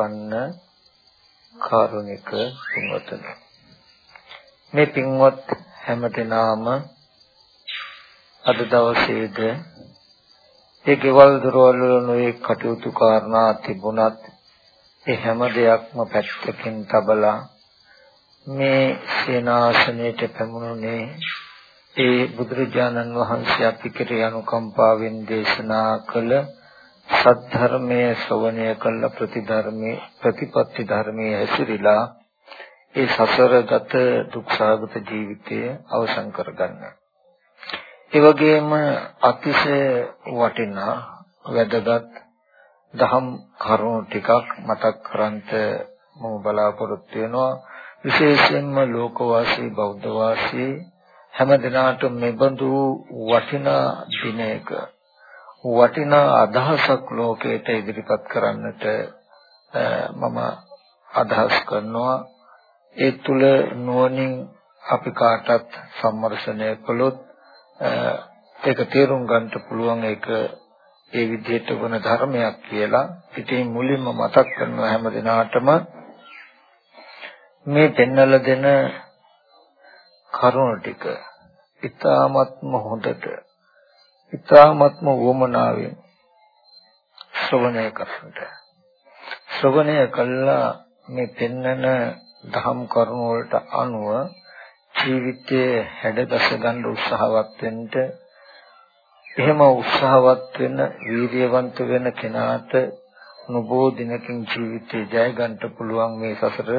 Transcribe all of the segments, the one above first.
සම්පන්න කාරුණික පින්වත්නි. මේ පින්වත් හැමදෙනාම අද දවසේද ඒ ගෙවල් දොරවල් වල නොයේ කටයුතු කාරණා තිබුණත් ඒ හැම දෙයක්ම පැත්තකින් තබලා මේ සේනාසනයට පැමුණුනේ ඒ බුදුරජාණන් වහන්සේ අපි කෙරේ අනුකම්පාවෙන් දේශනා කළ සද්ධර්මයේ ශ්‍රවණය කළ ප්‍රතිධර්මයේ ප්‍රතිපත්ති ධර්මයේ හැසිරීලා ඒ සසරගත දුක්ඛාගත ජීවිතය අවසන් කරගන්න. ඒ වගේම අතිශය වටිනා වැදගත් දහම් කරුණු ටිකක් මතක් කරන්ට මම බලාපොරොත්තු වෙනවා විශේෂයෙන්ම ලෝකවාසී බෞද්ධ වාසී හැම දිනාටම මෙබඳු වටිනා දිනයක වටිනා අදහසක් ලෝකයට ඉදිරිපත් කරන්නට මම අදහස් කරනවා. ඒ තුල නුවණින් අපි කාටත් සම්මර්ෂණය කළොත් ඒක තේරුම් ගන්නට පුළුවන් ඒක ඒ විදිහට වන ධර්මයක් කියලා. ඉතින් මුලින්ම මතක් කරනවා හැම දිනාටම මේ පෙන්වලා දෙන කරුණ ටික ඊ타ත්ම හොඳට ඊ타ත්ම වමනාවෙන් ශ්‍රවණය කරන්නට ශ්‍රවණය කළා මේ පෙන්නන දහම් කරුණ වලට අනුව ජීවිතයේ හැඩගස ගන්න උත්සාහවත් වෙන්න එහෙම උත්සාහවත් වෙන වීර්යවන්ත වෙන කෙනාට නොබෝ දිනකින් ජීවිතේ ජය ගන්නට පුළුවන් මේ සසර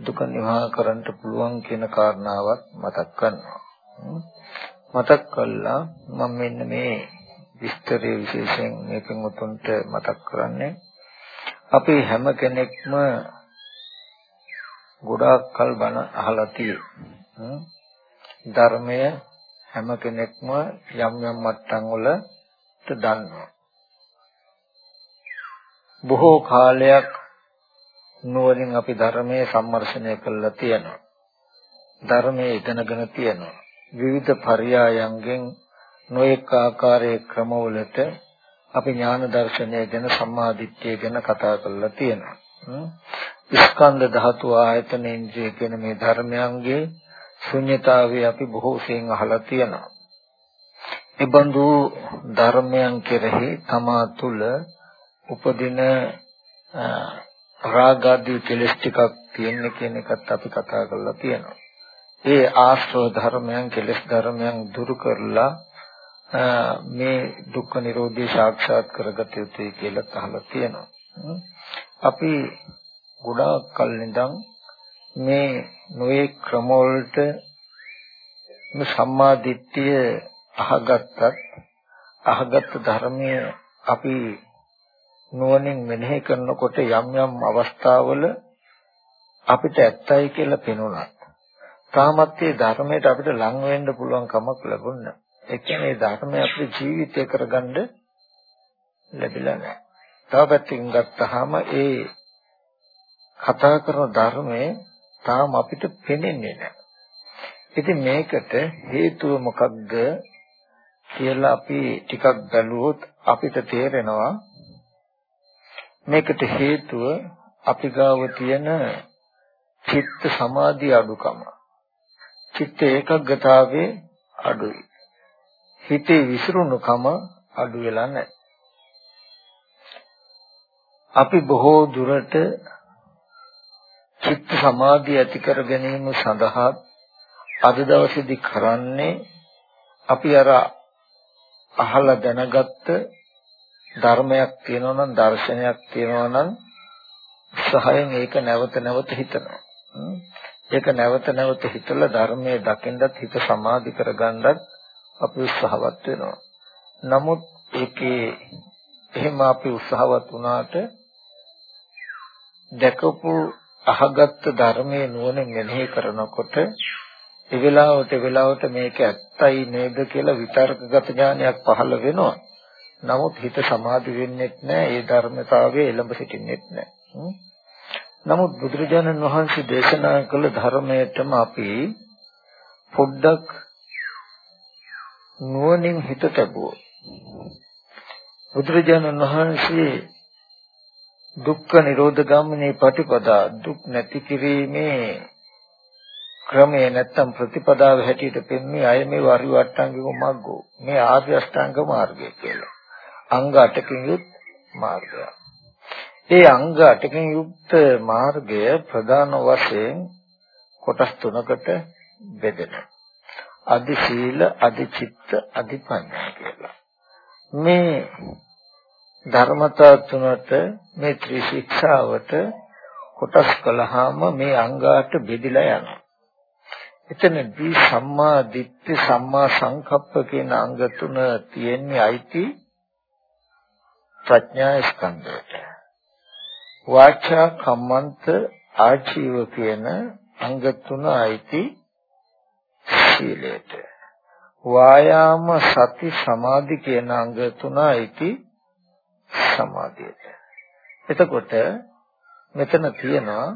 දුක නිවා කරන්නට පුළුවන් කියන කාරණාවත් මතක් කරනවා. මතක් කළා මම මෙන්න මේ විස්තරය විශේෂයෙන් මේකෙන් උතුම්ට මතක් කරන්නේ අපි හැම කෙනෙක්ම ගොඩාක් කල් බණ අහලා තියෙනවා. ධර්මය හැම කෙනෙක්ම යම් යම් මට්ටම් වලට දන්නවා. බොහෝ කාලයක් නුවණින් අපි ධර්මයේ සම්මර්ෂණය කළා තියෙනවා. ධර්මයේ ඉගෙනගෙන තියෙනවා. විවිධ පරයයන්ගෙන් නොඑක ආකාරයේ ක්‍රමවලට අපි ඥාන දර්ශනය ගැන සම්මාදිට්ඨිය ගැන කතා කරලා තියෙනවා. ස්කන්ධ ධාතු ආයතන ඉන්ද්‍රිය කියන මේ ධර්මයන්ගේ ශුන්්‍යතාවය අපි බොහෝ සෙයින් අහලා තියෙනවා. එබඳු ධර්මයන් කෙරෙහි තමා තුළ උපදින රාගාදී කෙලෙස් ටිකක් තියෙන කියන එකත් අපි කතා කරලා තියෙනවා. ඒ ආශ්‍රව ධර්මයන් කෙලෙස් ධර්මයන් දුරු කරලා මේ දුක්ඛ නිරෝධය සාක්ෂාත් කරගත යුතුයි කියලා අහලා තියෙනවා. අපි ගොඩාක් කල් ඉඳන් මේ නොයේ ක්‍රම වලට මේ සම්මා දිට්ඨිය අහගත්තත් අහගත් ධර්මය අපි නුවණින් මෙනෙහි කරනකොට යම් යම් අවස්ථාවල අපිට ඇත්තයි කියලා පෙනුණා. තාමත් මේ ධර්මයට අපිට ලං වෙන්න පුළුවන් කමක් ලැබුණා. ඒ කියන්නේ ධර්මය අපේ ජීවිතය කරගන්න ලැබිලා නැහැ. තව පැත්තකින් ගත්තාම ඒ කතා කරන ධර්මයේ තාම අපිට පෙනෙන්නේ නැහැ. ඉතින් මේකට හේතුව මොකක්ද කියලා අපි ටිකක් බැලුවොත් අපිට තේරෙනවා මේකට හේතුව අපි ගාව තියෙන චිත්ත සමාධි අඩුකම. චිත්ත ඒකග්ගතාවේ අඩුයි. හිතේ විසිරුණුකම අඩු වෙලා නැහැ. අපි බොහෝ දුරට චිත්ත සමාධිය ඇති කර ගැනීම සඳහා අද දවසේදී කරන්නේ අපි අර අහලා දැනගත්ත ධර්මයක් තියෙනවා නම් දර්ශනයක් තියෙනවා නම් උත්සාහයෙන් ඒක නැවත නැවත හිතනවා. ඒක නැවත නැවත හිතලා ධර්මයේ දකින්නත් හිත සමාධි කරගන්නත් අපි උත්සාහවත් වෙනවා. නමුත් ඒකේ එහෙම අපි උත්සාහවත් වුණාට දැකපු අහගත්ත ධර්මයේ නුවණින් මෙනෙහි කරනකොට ඒ වෙලාවට ඒ වෙලාවට මේක ඇත්තයි නේද කියලා විතර්කගත ඥානයක් පහළ වෙනවා. නමුත් හිත සමාධි වෙන්නේ නැහැ. ඒ ධර්මතාවයේ එළඹ සිටින්නේ නැහැ. නමුත් බුදුරජාණන් වහන්සේ දේශනා කළ ධර්මයටම අපි පොඩ්ඩක් නුවණින් හිත තබුවොත් බුදුරජාණන් වහන්සේ දුක්ඛ නිරෝධ ගාමිනී පටිපදා දුක් නැති කිරීමේ ක්‍රමය නැත්තම් ප්‍රතිපදාව හැටියට පෙන්වන්නේ අය මේ වරි වට්ටංගික මග්ගෝ මේ ආර්ය අෂ්ටාංග මාර්ගය කියලා. අංග 8කින් යුත් මාර්ගය. ඒ අංග 8කින් යුක්ත මාර්ගය ප්‍රධාන වශයෙන් කොටස් තුනකට බෙදෙනවා. අදි සීල, අදි චිත්ත, අදි පඤ්ඤා කියලා. මේ ධර්මතා තුනට මේ ත්‍රිශික්ෂාවට කොටස් කළාම මේ අංගාට බෙදිලා යනවා. එතනදී සම්මා දිට්ඨි සම්මා සංකප්ප කියන අංග තුන තියෙන්නේ අයිති ප්‍රඥා ස්කන්ධයට. වාචා කම්මන්ත ආජීව කියන අංග තුන අයිති සීලයට. වායාම සති සමාධි කියන අංග තුන අයිති සමාධියට. එතකොට මෙතන තියෙනවා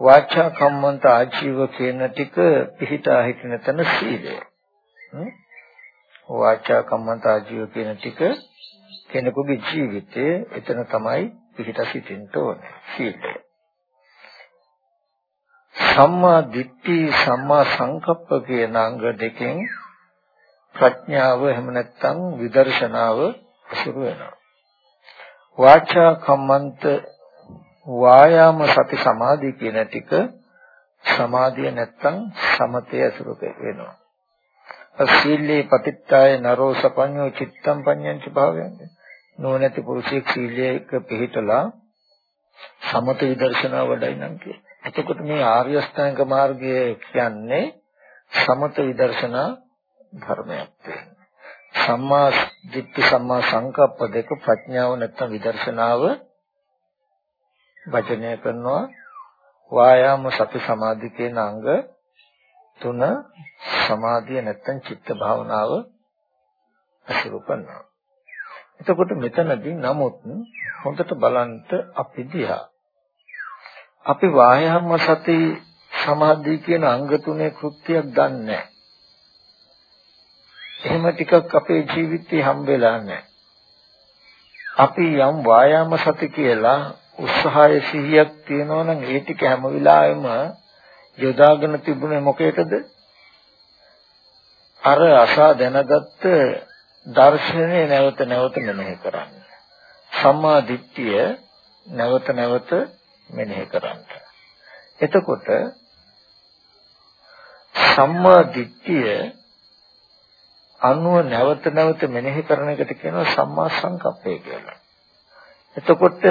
වාචා කම්මන්ත ආජීව කියන ටික පිහිටා හිටින තැන සීලය. වාචා කම්මන්ත ආජීව කියන ටික කෙනෙකුගේ ජීවිතයේ එතන තමයි පිහිටා සිටින්න ඕනේ සීලය. සම්මා දිට්ඨි සම්මා සංකප්ප කියන අංග දෙකෙන් ප්‍රඥාව එහෙම නැත්නම් විදර්ශනාව අසුරු වෙනවා. වාචා කම්මන්ත වායාම සති සමාධි කියන ටික සමාධිය නැත්තම් සමතය අසුරු වෙනවා. සීලේ පතිත්තාය නරෝ සපඤ්ඤෝ චිත්තම් පඤ්ඤංච භාවයන්ද නොනැති පුරුෂයෙක් සීලයක පිළිපිටලා සමත විදර්ශනා වඩයි නම් කිය. එතකොට මේ ආර්ය අෂ්ටාංග මාර්ගය කියන්නේ සමත විදර්ශනා ධර්මයක් වෙනවා. සම්මා දිට්ඨි සම්මා සංකප්ප දෙක ප්‍රඥාව නැත්තම් විදර්ශනාව වචනය කරනවා වායාම සති සමාධි කියන අංග තුන සමාධිය නැත්තම් චිත්ත භාවනාව අසුරු කරනවා. එතකොට මෙතනදී නමුත් හොඳට බලන්න අපි දිහා අපි වායාම සති සමාධි කියන අංග තුනේ කෘත්‍යයක් දන්නේ නැහැ. එහෙම ටිකක් අපේ ජීවිතේ හම්බෙලා නැහැ. අපි යම් වායාම සති කියලා උත්සාහය සිහියක් තියෙනවා නම් ඒ ටික හැම වෙලාවෙම යොදාගෙන තිබුණේ මොකේද? අර අසා දැනගත්ත දර්ශනය නැවත නැවත මෙනෙහි කරන්න. සම්මා දිට්ඨිය නැවත නැවත මෙනෙහි කරන්න. එතකොට සම්මා දිට්ඨිය අනුව නැවත නැවත මෙනෙහි කරන එකට කියනවා සම්මා සංකප්පය කියලා. එතකොට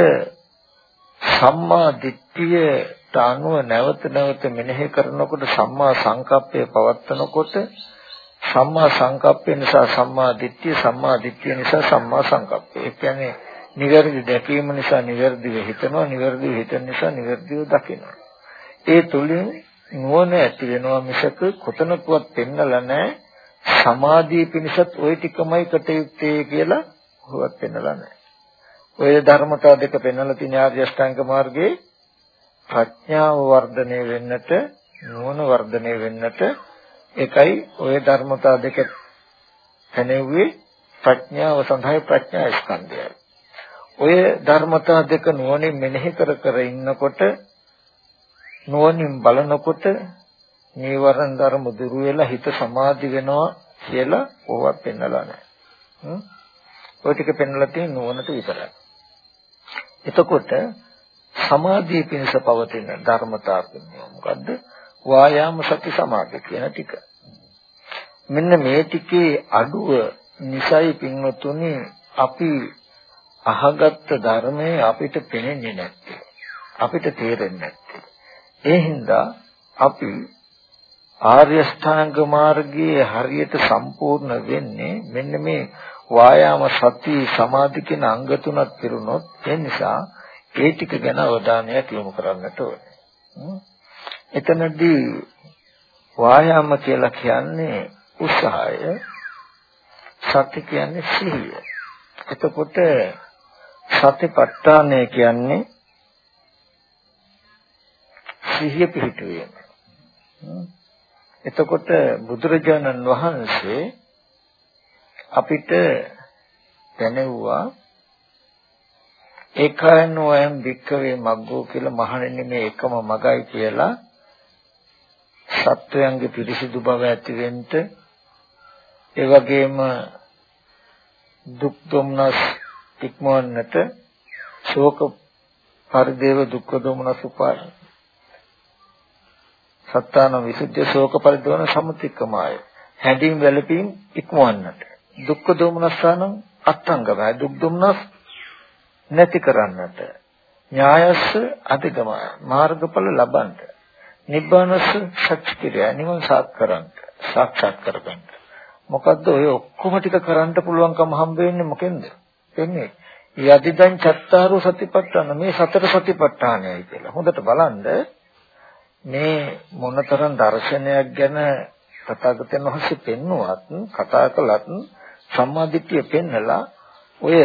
සම්මා දිට්ඨියට අනුව නැවත නැවත මෙනෙහි කරනකොට සම්මා සංකප්පය පවත්නකොට සම්මා සංකප්පය නිසා සම්මා දිට්ඨිය සම්මා දිට්ඨිය නිසා සම්මා සංකප්පය. ඒ කියන්නේ නිවැරදි දැකීම නිසා නිවැරදිව හිතනවා නිවැරදිව හිතන නිසා නිවැරදිව දකිනවා. ඒ තුලින් නුවණ ඇති වෙනවා මිසක කොතනකවත් පෙන්නලා නැහැ සමාධිය පිණිසත් ওই ටිකමයි කටයුත්තේ කියලා හොවත් පෙන්නලා නැහැ. ඔය ධර්මතා දෙක පෙන්වලා තියෙන ආර්ය අෂ්ටාංග මාර්ගයේ ප්‍රඥාව වර්ධනය වෙන්නට නුවණ වර්ධනය වෙන්නට එකයි ඔය ධර්මතා දෙක පැනෙව්වේ ප්‍රඥාව සඳහා ප්‍රඥා ස්කන්ධයයි. ඔය ධර්මතා දෙක නුවණින් මෙනෙහි කර කර ඉන්නකොට නුවණින් බලනකොට නීවරණ ධර්ම දුරු වෙලා හිත සමාධි වෙනවා කියලා ඕවත් පෙන්නලා නැහැ. ඔය ටික පෙන්නලා තියෙන නුවණට විතරයි. එතකොට සමාධිය පිණිස පවතින ධර්මතා මොකද්ද? වායාම සති සමාධි කියන ටික. මෙන්න මේ ටිකේ අඩුව නිසයි පින්වතුනි අපි අහගත්ත ධර්මයේ අපිට පෙනෙන්නේ නැත්තේ. අපිට තේරෙන්නේ නැත්තේ. ඒ හින්දා අපි ආර්ය ශ්‍රාංග මාර්ගයේ හරියට සම්පූර්ණ වෙන්නේ මෙන්න මේ වායාම සති සමාධි කියන අංග තුනක් පිරුණොත් ඒ නිසා ඒ ටික ගැන අවධානයක් යොමු කරන්නට ඕනේ. එතනදී වායාම කියලා කියන්නේ උත්සාහය සති කියන්නේ සිහිය. එතකොට සතිපට්ඨානය කියන්නේ සිහිය පිහිටුවීම. එතකොට බුදුරජාණන් වහන්සේ අපිට දැනෙව්වා ඒකයන් වයන් වික්කවේ මග්ගෝ කියලා මහණෙනි මේ එකම මගයි කියලා සත්වයන්ගේ පිරිසිදු බව ඇති වෙන්න ඒ වගේම දුක් දුම්නස් ඉක්මවන්නට ශෝක පරිදේව දුක්ඛ දෝමනස් උපාය සත්තාන විසුද්ධිය ශෝක පරිදෝන සමුතික්කමාය. හැඬීම් වැළපීම් ඉක්මවන්නට. දුක්ඛ දෝමනස්සාන අත්ංගමයි. දුක් දුම්නස් නැති කරන්නට. ඥායස්ස අධිගමය. මාර්ගඵල ලබන්නට. නිබ්බානස්ස සත්‍ක්‍රියා නිවන සාක්කරන්ට සාක්ෂාත් කරගන්න. මොකද්ද ඔය ඔක්කොම ටික කරන්න පුළුවන්කම හම්බ වෙන්නේ මොකෙන්ද? වෙන්නේ යදිදං චත්තාරෝ සතිපට්ඨාන මේ සතර සතිපට්ඨානයයි කියලා. හොඳට බලන්න මේ මොනතරම් දර්ශනයක් ගැන තථාගතයන් වහන්සේ පෙන්නුවත් කතා කළත් සම්මාදිට්ඨිය පෙන්නලා ඔය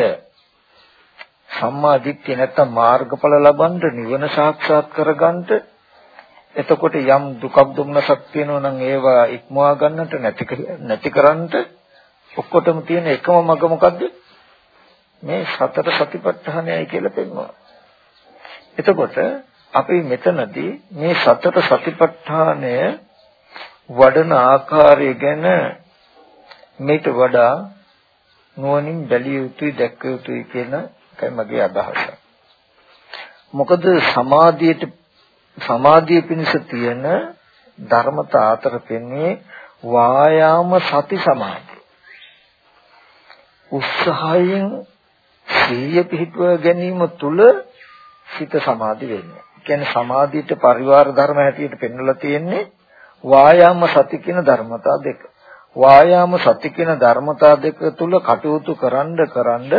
සම්මාදිට්ඨිය නැත්තම් මාර්ගඵල ලබන්න නිවන සාක්ෂාත් කරගන්න එතකොට යම් දුකක් දුම්නසක් තියෙනවා නම් ඒවා ඉක්මවා ගන්නට නැති නැති කරන්නට ඔක්කොටම තියෙන එකම මඟ මොකද්ද මේ සතර සතිපට්ඨානයයි කියලා පෙන්වනවා එතකොට අපි මෙතනදී මේ සතර සතිපට්ඨානය වඩන ආකාරය ගැන මේට වඩා නුවණින් බැලිය යුතුයි දැක්ක යුතුයි කියන එකයි මගේ අදහස. මොකද සමාධියට සමාධිය පිණිස තියෙන ධර්මතා අතර පෙන්නේ වායාම සති සමාධිය. උත්සාහයෙන් සිහිය පිහිටුව ගැනීම තුළ සිත සමාධි වෙන්නේ. කියන්නේ සමාධියට පරිවාර ධර්ම හැටියට පෙන්වලා තියෙන්නේ වායාම සති කියන ධර්මතා දෙක. වායාම සති කියන ධර්මතා දෙක තුල කටයුතු කරන්න කරන්න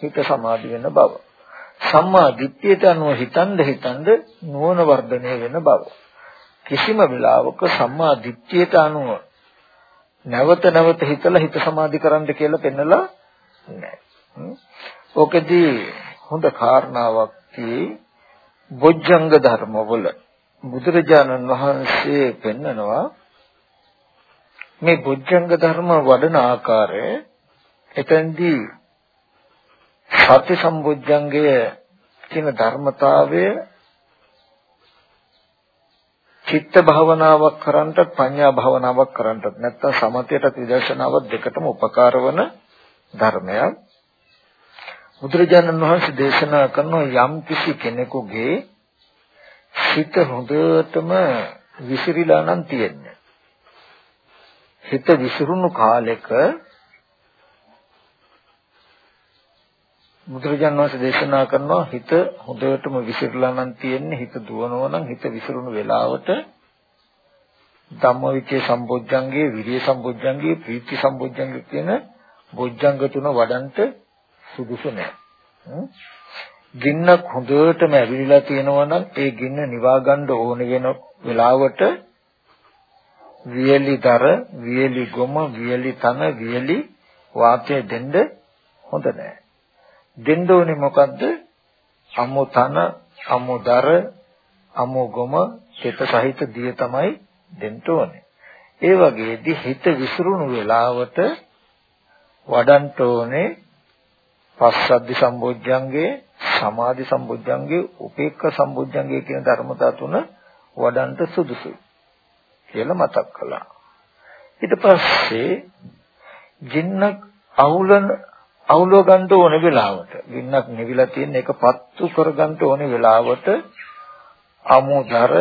හිත සමාධි වෙන බව. සම්මා දිට්ඨියට අනුව හිතනද හිතනද නුවණ වර්ධනය වෙන බව. කිසිම වෙලාවක සම්මා දිට්ඨියට අනුව නැවත නැවත හිතලා හිත සමාධි කරන්න කියලා පෙන්නලා නැහැ. ඕකෙදී හොඳ කාරණාවක් තියෙයි. බොජ්ජංග ධර්මවල බුදුරජාණන් වහන්සේ පෙන්නනවා මේ බොජ්ජංග ධර්ම වඩන ආකාරය එතෙන්දී සති සම්බොජ්ජංගය කියන ධර්මතාවය චිත්ත භාවනාවක් කරන්නට පඤ්ඤා භාවනාවක් කරන්නට නැත්නම් සමතයට විදර්ශනාවක් දෙකටම උපකාර වන ධර්මයක්. බුදුරජාණන් වහන්සේ දේශනා කරන යම් කිසි කෙනෙකුගේ හිත හොඳටම විසිරීලා නම් තියෙන්නේ. හිත විසිරුණු කාලෙක බුදුරජාණන් වහන්සේ දේශනා කරනවා හිත හොඳටම විසිරලා නම් තියෙන්නේ හිත දුවනවා නම් හිත විසිරුණු වෙලාවට ධම්මවිචේ සම්බොජ්ජංගේ විරිය සම්බොජ්ජංගේ ප්‍රීති සම්බොජ්ජංගේ කියන බොජ්ජංග තුන වඩන්ට සුදුසු නැහැ. ගින්නක් හොඳටම ඇවිලිලා තියෙනවා නම් ඒ ගින්න නිවා ගන්න ඕන වෙන වෙලාවට වියලිදර වියලි ගොම වියලි තන වියලි වාතය දෙන්න හොඳ නැහැ. දෙන්න ඕනේ මොකද්ද? අමු තන, අමු දර, අමු ගොම, චිත සහිත දිය තමයි දෙන්න ඕනේ. ඒ වගේදී හිත විසිරුණු වෙලාවට වඩන්ට ඕනේ පස්සද්ධි සම්බොජ්ජංගේ, සමාධි සම්බොජ්ජංගේ, උපේක්ඛ සම්බොජ්ජංගේ කියන ධර්මතා තුන වඩන්ට සුදුසුයි කියලා මතක් කළා. ඊට පස්සේ ජින්නක් අහුලන අවුලව ගන්න ඕන වෙලාවට ගින්නක් නිවිලා තියෙන එක පත්තු කර ගන්න ඕන වෙලාවට අමුදර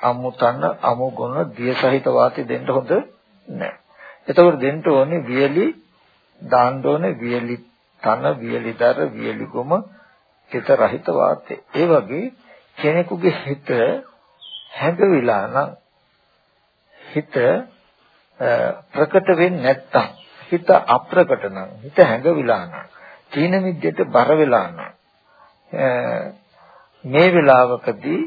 අමුතන අමුගුණ දිය සහිත වාතය දෙන්න හොඳ නැහැ. එතකොට දෙන්න ඕනේ වියලි දාන්න ඕනේ වියලි තන වියලිදර වියලිගොම හිත රහිත වාතය. ඒ වගේ කෙනෙකුගේ හිත හැඟවිලා නම් හිත ප්‍රකට වෙන්නේ නැත්තම් හිත අප්‍රකට නම් හිත හැඟවිලා නම් තීන මිද්දයට බර වෙලා නම් මේ වෙලාවකදී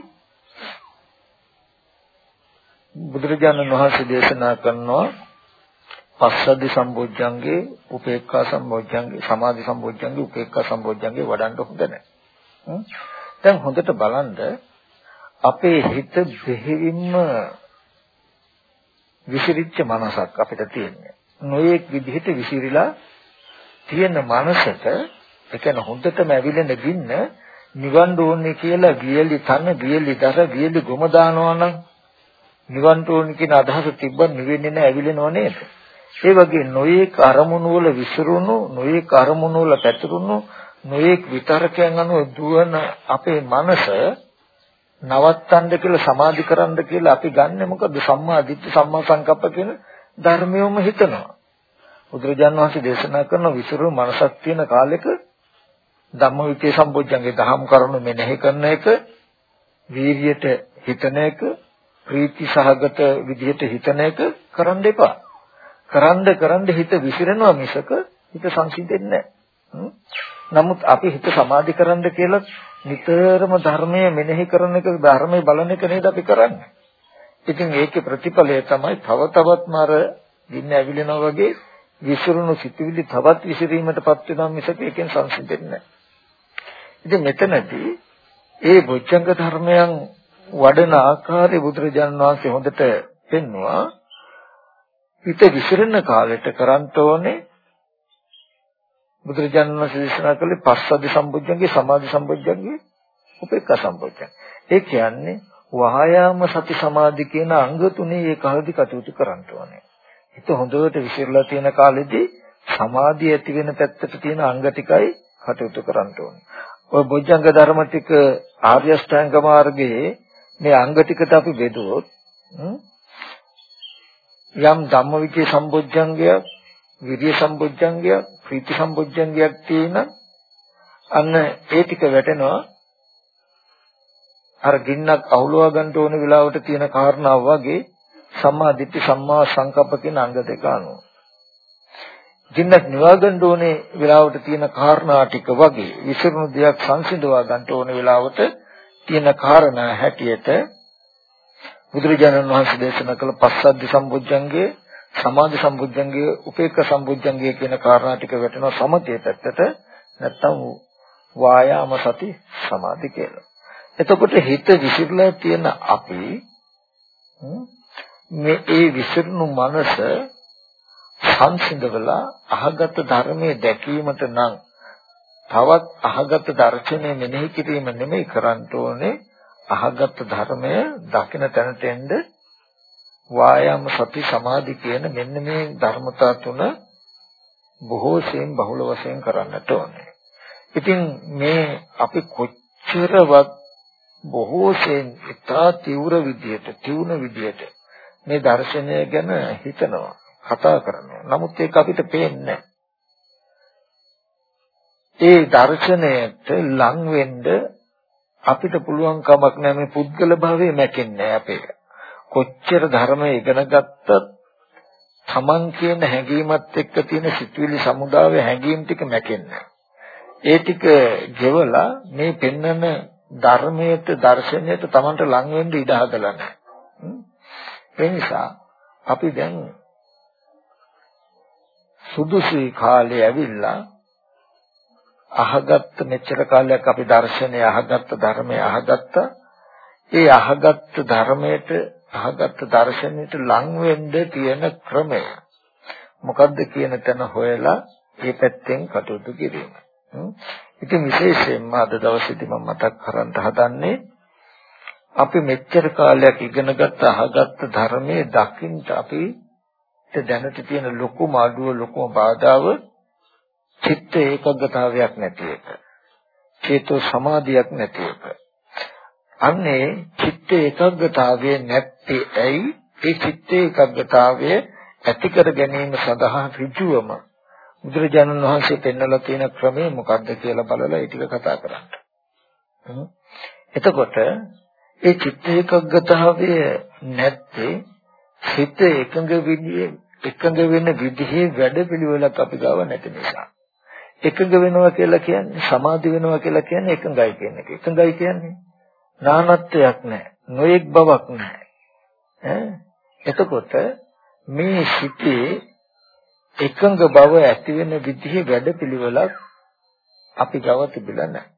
බුදුරජාණන් වහන්සේ දේශනා කරනවා පස්සද්ධි සම්බොජ්ජංගේ උපේක්ඛා සම්බොජ්ජංගේ සමාධි සම්බොජ්ජංගේ උපේක්ඛා සම්බොජ්ජංගේ වඩන්න හොඳ නැහැ. දැන් හොඳට බලන්න අපේ හිත බෙහෙවින්ම විසිරිච්ච මනසක් අපිට තියෙන්නේ. නොයේක් විදිහට විසිරිලා තියෙන මනසට ඒ කියන්නේ හොඳටම ඇවිලෙන ගින්න නිවන් ඕනේ කියලා වියලි තන වියලි දර වියලි ගොම දානවා නම් නිවන් ඕනේ කියන අදහස තිබ්බත් නිවෙන්නේ නැහැ ඇවිලෙනව නේද? ඒ වගේ නොයේක් අරමුණු වල විසිරුණු නොයේක් අරමුණු වල පැතිරුණු නොයේක් විතරකයන් අනුව දුවන අපේ මනස නවත්තන්න කියලා සමාධි කරන්න කියලා අපි ගන්නෙ මොකද සම්මා දිට්ඨි සම්මා සංකප්ප කියන ධර්මියොම හිතනවා. බුදුරජාණන් වහන්සේ දේශනා කරන විසිරු මනසක් තියෙන කාලෙක ධම්මවිචේ සම්බොජ්ජංගේ දහම් කරුණු මෙනෙහි කරන එක වීර්යයට හිතන එක ප්‍රීති සහගත විදිහට හිතන එක කරන්න එපා. කරන්ද කරන්ද හිත විසිරෙනවා මිසක හිත සංසිඳෙන්නේ නැහැ. නමුත් අපි හිත සමාධි කරන්න කියලා නිතරම ධර්මයේ මෙනෙහි කරන එක ධර්මයේ බලන එක නේද අපි කරන්නේ. ඉතින් ඒකේ ප්‍රතිඵලය තමයි තව තවත්ම අර දින්න ඇවිලෙනවා වගේ විසිරුණු සිතුවිලි තවත් විසිරීමටපත් වෙනවා මිසක ඒකෙන් සංසිඳෙන්නේ නැහැ. ඉතින් මෙතනදී ඒ බොජ්ජංග ධර්මයන් වඩන ආකාරය බුදුරජාණන් වහන්සේ හොඳට පෙන්වුවා. හිත විසිරෙන කාලෙට කරන්ත ඕනේ බුදුරජාණන් වහන්සේ දේශනා කළේ පස්සද්ධි සම්බුද්ධංගේ සමාධි සම්බුද්ධංගේ උපේක්ඛා සම්බුද්ධං. ඒ කියන්නේ වහායාම සති සමාධි කියන අංග තුනේ ඒ කාලෙදි කටයුතු කරන්න ඕනේ. හිත හොඳට විසිරලා තියෙන කාලෙදී සමාධිය ඇති වෙන පැත්තට තියෙන අංග ටිකයි කටයුතු කරන්න ඕනේ. ඔය බොජ්ජංග ධර්ම ටික ආර්ය අෂ්ටාංග මාර්ගයේ මේ අංග ටිකට අපි බෙදුවොත් යම් ධම්මවිචේ සම්බොජ්ජංගයක් විරිය සම්බොජ්ජංගයක් ප්‍රීති සම්බොජ්ජංගයක් තියෙන අන්න ඒ ටික වැටෙනවා අර ගින්නක් අහුලවා ගන්න ඕන වෙලාවට තියෙන කාරණාව වගේ සම්මා දිට්ඨි සම්මා සංකප්ප කියන අංග දෙක අනුව ගින්නක් නිවා ගන්න ඕනේ වෙලාවට තියෙන කාරණා ටික වගේ විසිරුණු දෙයක් සංසිඳවා ගන්න ඕන වෙලාවට තියෙන කාරණා හැටියට බුදුරජාණන් වහන්සේ දේශනා කළ පස්සද්ධි සම්බුද්ධංගයේ සමාධි සම්බුද්ධංගයේ උපේක්ඛ සම්බුද්ධංගයේ කියන කාරණා ටික වැටෙනවා සමතේ පැත්තට නැත්තම් වායාම සති සමාධි කියලා. එතකොට හිත විසිරලා තියෙන අපි මේ ඒ විසිරුණු මනස සංසිඳවලා අහගත ධර්මයේ දැකීමට නම් තවත් අහගත දර්ශනය මෙනෙහි කිරීම නෙමෙයි කරන්න ඕනේ අහගත් ධර්මය දකින තැනට එන්න වායාම සති සමාධි කියන මෙන්න මේ ධර්මතා තුන බොහෝ සෙයින් බහුල වශයෙන් කරන්නට ඕනේ. ඉතින් මේ අපි කොච්චරවත් බොහෝ සෙයින් ඉතා තීව්‍ර විදියට, තියුණු විදියට මේ දර්ශනය ගැන හිතනවා, කතා කරනවා. නමුත් ඒක අපිට පේන්නේ ඒ දර්ශනයට ලං වෙන්න අපිට පුළුවන් කමක් නැහැ මේ පුද්ගල භාවයේ මැකෙන්නේ අපේ. කොච්චර ධර්ම ඉගෙන ගත්තත් Taman කියන හැඟීමත් එක්ක තියෙන සිතුවිලි සමුදාවේ හැඟීම් ටික මැකෙන්නේ. ඒ ටික ගෙවලා මේ පෙන්නන ධර්මයට දර්ශනයට Tamanට ලං වෙන්න ඉඩ හදලා නැහැ. ඒ නිසා අපි දැන් සුදුසු කාලේ ඇවිල්ලා අහගත්ත මෙච්චර කාලයක් අපි දර්ශනය අහගත්ත ධර්මය අහගත්ත ඒ අහගත්ත ධර්මයට අහගත්ත දර්ශනයට ලං වෙන්න තියෙන ක්‍රමය මොකද්ද කියන තැන හොයලා ඒ පැත්තෙන් කටයුතු කිරීම. ඉතින් විශේෂයෙන්ම අද දවසේදී මම මතක් කරන්න හදන්නේ අපි මෙච්චර කාලයක් ඉගෙනගත් අහගත්ත ධර්මයේ දකින්න අපි දැනට තියෙන ලොකුම අඩුව ලොකුම බාධාව චිත්ත ඒකග්ගතාවයක් නැති එක. චේතෝ සමාධියක් නැති එක. අන්නේ චිත්ත ඒකග්ගතාවය නැත්තේ ඇයි? ඒ චිත්ත ඒකග්ගතාවය ඇති කර ගැනීම සඳහා ඍජුවම බුදුරජාණන් වහන්සේ පෙන්වලා තියෙන ක්‍රමය මොකක්ද කියලා බලලා ඒ ටික කතා කරන්න. එතකොට ඒ චිත්ත ඒකග්ගතාවය නැත්තේ හිත එකඟ විදිහේ එකඟ වෙන විදිහේ වැඩපිළිවෙලක් අපි ගාව නැති නිසා. එකඟ වෙනවා කියලා කියන්නේ සමාධි වෙනවා කියලා කියන්නේ එකඟයි කියන එක. එකඟයි කියන්නේ නානත්වයක් නැහැ. නොඑක් බවක් නැහැ. ඈ එතකොට මේ සිටේ එකඟ බව ඇති වෙන විදිහේ වැඩපිළිවෙලක් අපි ගව තිබිලා නැහැ.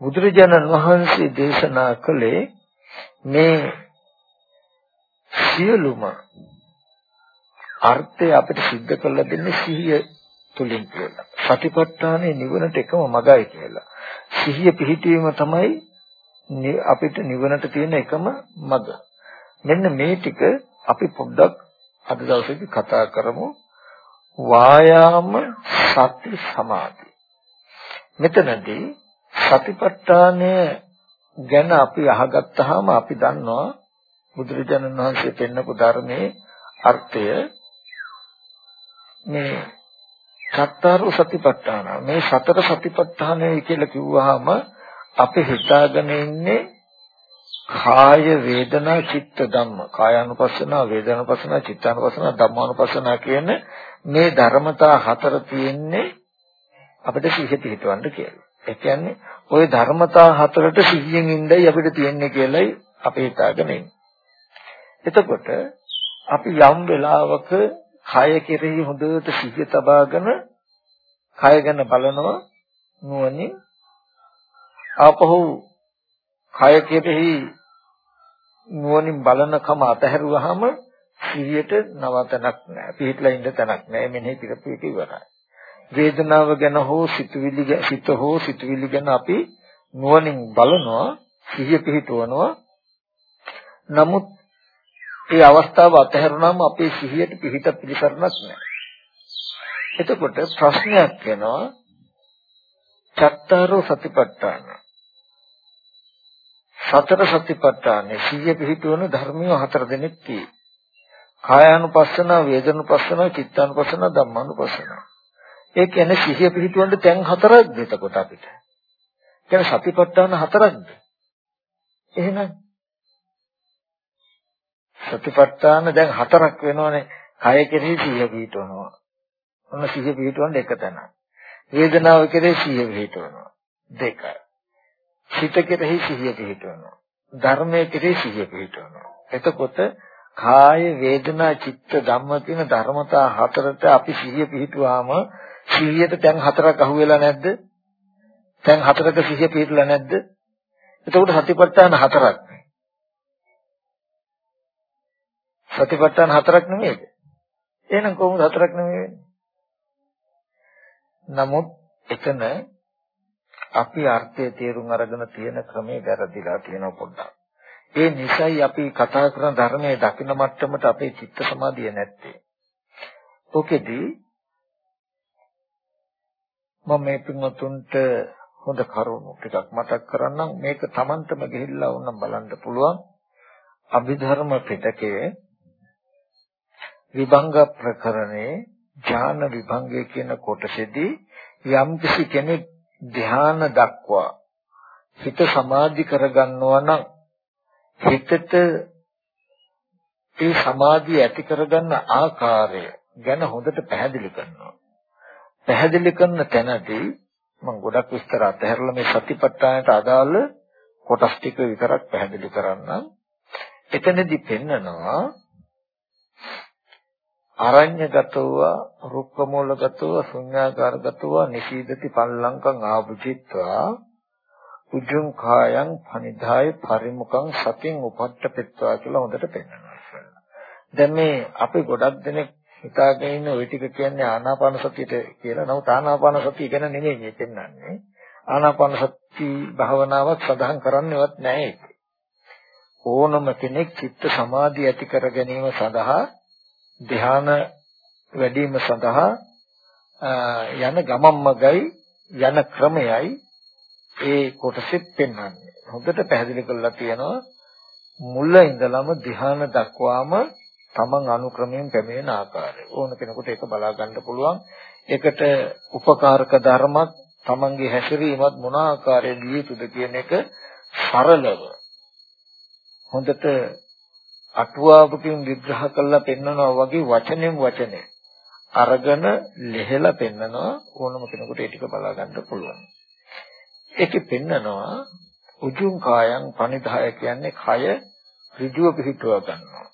බුදුරජාණන් වහන්සේ දේශනා කළේ මේ සියලුම අර්ථය අපිට සිද්ධ කරලා දෙන්නේ සිහිය තුලින් කියලා. සතිපට්ඨානයේ නිවනට එකම මගයි කියලා. සිහිය පිහිටීම තමයි අපිට නිවනට තියෙන එකම මග. මෙන්න මේ ටික අපි පොඩ්ඩක් අද දවසේදී කතා කරමු. වායාම සති සමාධි. මෙතනදී සතිපට්ඨානය ගැන අපි අහගත්තාම අපි දන්නවා බුදුරජාණන් වහන්සේ පෙන්නපු ධර්මයේ අර්ථය මේ සත්තාරු සතිපට්ඨාන මේ සතර සතිපට්ඨානය කියලා කිව්වහම අපි හිතාගෙන ඉන්නේ කාය වේදනා චිත්ත ධම්ම කායානුපස්සන වේදනානුපස්සන චිත්තානුපස්සන ධම්මානුපස්සන කියන මේ ධර්මතා හතර තියෙන්නේ අපිට සිහිය පිටවන්න කියලා. ඒ කියන්නේ ওই ධර්මතා හතරට සිහියෙන් ඉඳයි අපිට තියෙන්නේ කියලායි අපි හිතාගෙන ඉන්නේ. එතකොට අපි යම් වෙලාවක කය කෙරෙහි හොඳට සිහිය තබාගෙන කය ගැන බලනවා නුවණින් ආපහු කය කෙරෙහි නුවණින් බලනකම අතහැරුවාම සිහියට නවතනක් නැහැ. පිළිట్లా ඉන්න තැනක් නැහැ. මෙනෙහි කරපු එක ඉවරයි. වේදනාව ගැන හෝ සිතුවිලි සිත හෝ සිතුවිලි ගැන අපි නුවණින් බලනවා සිහිය පිහිටවනවා. නමුත් ඒ අවස්ථාව අතහැරුණාම අපේ සිහියට පිහිට පිළිසරණක් නැහැ. එතකොට ප්‍රශ්නයක් වෙනවා චත්තාරෝ සතිපට්ඨාන සතර සතිපට්ඨානේ සිහිය පිහිටවන ධර්මිය හතර දෙනෙක් තියෙයි. කායානුපස්සන, වේදනානුපස්සන, චිත්තානුපස්සන, ධම්මානුපස්සන. ඒ කියන්නේ සිහිය පිහිටවන්න තැන් හතරක්ද එතකොට අපිට. කියන්නේ සතිපට්ඨාන හතරක්ද? එහෙනම් සතිපට්ඨාන දැන් හතරක් වෙනවනේ. කය කෙරෙහි සිහිය පිහිටවනවා. ඔන්න සිහිය පිහිටවන්න එක තැනක්. වේදනාව කෙරෙහි සිහිය පිහිටවනවා. දෙකයි. සිත කෙරෙහි සිහිය පිහිටවනවා. ධර්මයේ කෙරෙහි සිහිය පිහිටවනවා. එතකොට කාය වේදනා චිත්ත ධම්ම කියන ධර්මතා හතරට අපි සිහිය පිහිටුවාම සිහියට තැන් හතරක් අහුවෙලා නැද්ද? තැන් හතරක සිහිය පිහිටලා නැද්ද? එතකොට සතිපට්ඨාන හතරක්. සතිපට්ඨාන හතරක් නෙමෙයිද? එහෙනම් කොහොමද හතරක් නෙමෙයි වෙන්නේ? නමුත් එතන අපි අර්ථය තේරුම් අරගෙන තියෙන ක්‍රමේ වැරදිලා තියෙන පොඩ්ඩක්. ඒ නිසයි අපි කතා කරන ධර්මයේ දකින මට්ටමට අපේ චිත්ත සමාධිය නැත්තේ. ඔකෙදී මම මේ පින්වතුන්ට හොඳ කරුණු ටිකක් මතක් කරන්නම් මේක Tamanටම ගිහිල්ලා වුණනම් බලන්න පුළුවන් අභිධර්ම පිටකයේ විභංග ප්‍රකරණේ ඥාන විභංගය කියන කොටසේදී යම් කිසි කෙනෙක් ධ්‍යාන දක්වා හිත සමාධි කරගන්නවා නම් හිතට ඒ සමාධිය ඇති කරගන්න ආකාරය ගැන හොඳට පැහැදිලි කරනවා. පැහැදිලි කරන තැනදී මම ගොඩක් විස්තර අතහැරලා මේ සතිපට්ඨානට අදාළ කොටස් ටික විතරක් පැහැදිලි කරන්නම්. එතනදී පෙන්නනවා අරඤ්‍යගතව රුක්කමූලගතව ශුඤ්ඤාකාරගතව නිශීදති පල්ලංකං ආභුජිත්වා උජුං කායං පනිදාය පරිමුඛං සතින් උපට්ඨපෙත්වා කියලා හොඳට පෙන්නනවා. දැන් මේ අපි ගොඩක් දෙනෙක් හිතාගෙන ඉන්න ওই ටික කියන්නේ ආනාපාන සතියට කියලා. නමුත් ආනාපාන සතිය ගැන නෙමෙයි මේ පෙන්වන්නේ. ආනාපාන සති භාවනාවක් සඳහන් කරන්නේවත් නැහැ ඒක. ඕනම කෙනෙක් චිත්ත සමාධිය ඇති කර ගැනීම සඳහා ධ්‍යාන වැඩිම සඳහා යන ගමන් මගයි යන ක්‍රමයයි ඒ කොටසෙත් පෙන්වන්නේ. හොඳට පැහැදිලි කරලා තියෙනවා මුල ඉඳලම ධ්‍යාන දක්වාම තමන් අනුක්‍රමයෙන් පැමිණෙන ආකාරය. ඕන කෙනෙකුට ඒක බලා ගන්න පුළුවන්. ඒකට උපකාරක ධර්මත් තමන්ගේ හැසිරීමත් මොන ආකාරයෙන් දිය යුතුද කියන එක සරලව හොඳට අටුවාවකින් විග්‍රහ කරලා පෙන්නනවා වගේ වචනෙන් වචනේ අරගෙන ලෙහෙලා පෙන්නනවා ඕනම කෙනෙකුට ඒ ටික බලා ගන්න පුළුවන්. ඒකෙ පෙන්නනවා උජුං කායං පනිදාය කියන්නේ කය ඍජුව පිහිටුව ගන්නවා.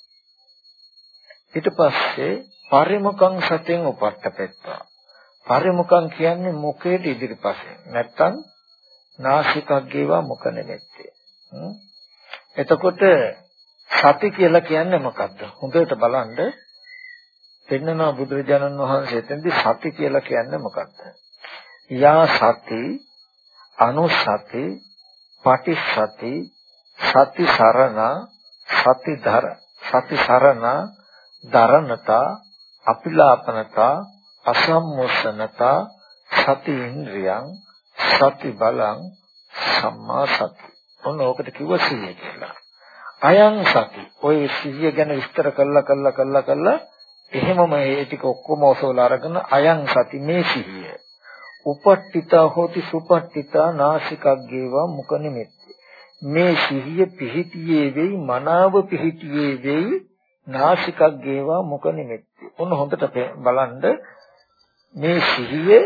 ඊට පස්සේ පරිමුඛං සතෙන් උපට්ඨපෙත්තා. පරිමුඛං කියන්නේ මුඛයට ඉදිරිපසින්. නැත්තම් නාසිකග්ගේවා මුඛ නෙමෙත්තේ. එතකොට සති කියලා කියන්නේ මොකද්ද? හොඳට බලන්න පෙන්වනවා බුදුරජාණන් වහන්සේ එතෙන්දී සති කියලා කියන්නේ මොකක්ද? යා සති අනුසති පටිසති සති සරණ සති ධර සති සරණ දරණතා අපිලාපනතා අසම්මෝසනතා සති ඉන්ද්‍රියං සති බලං සම්මා සති ඔන්න ඕකට කිව්ව සිහිය කියලා. අයං සති. ඔය සිහිය ගැන විස්තර කළා කළා කළා කළා. එහෙමම ඒ ටික ඔක්කොම ඔසවලා අරගෙන අයං සති මේ සිහිය උපට්ඨිතා හෝති සුපට්ඨිතා නාසිකග්ගේවා මුඛ නිමිති. මේ සිහිය පිහිටියේ වෙයි මනාව පිහිටියේ වෙයි නාසිකග්ගේවා මුඛ නිමිති. ඔන්න හොඳට බලන්න. මේ සිහිය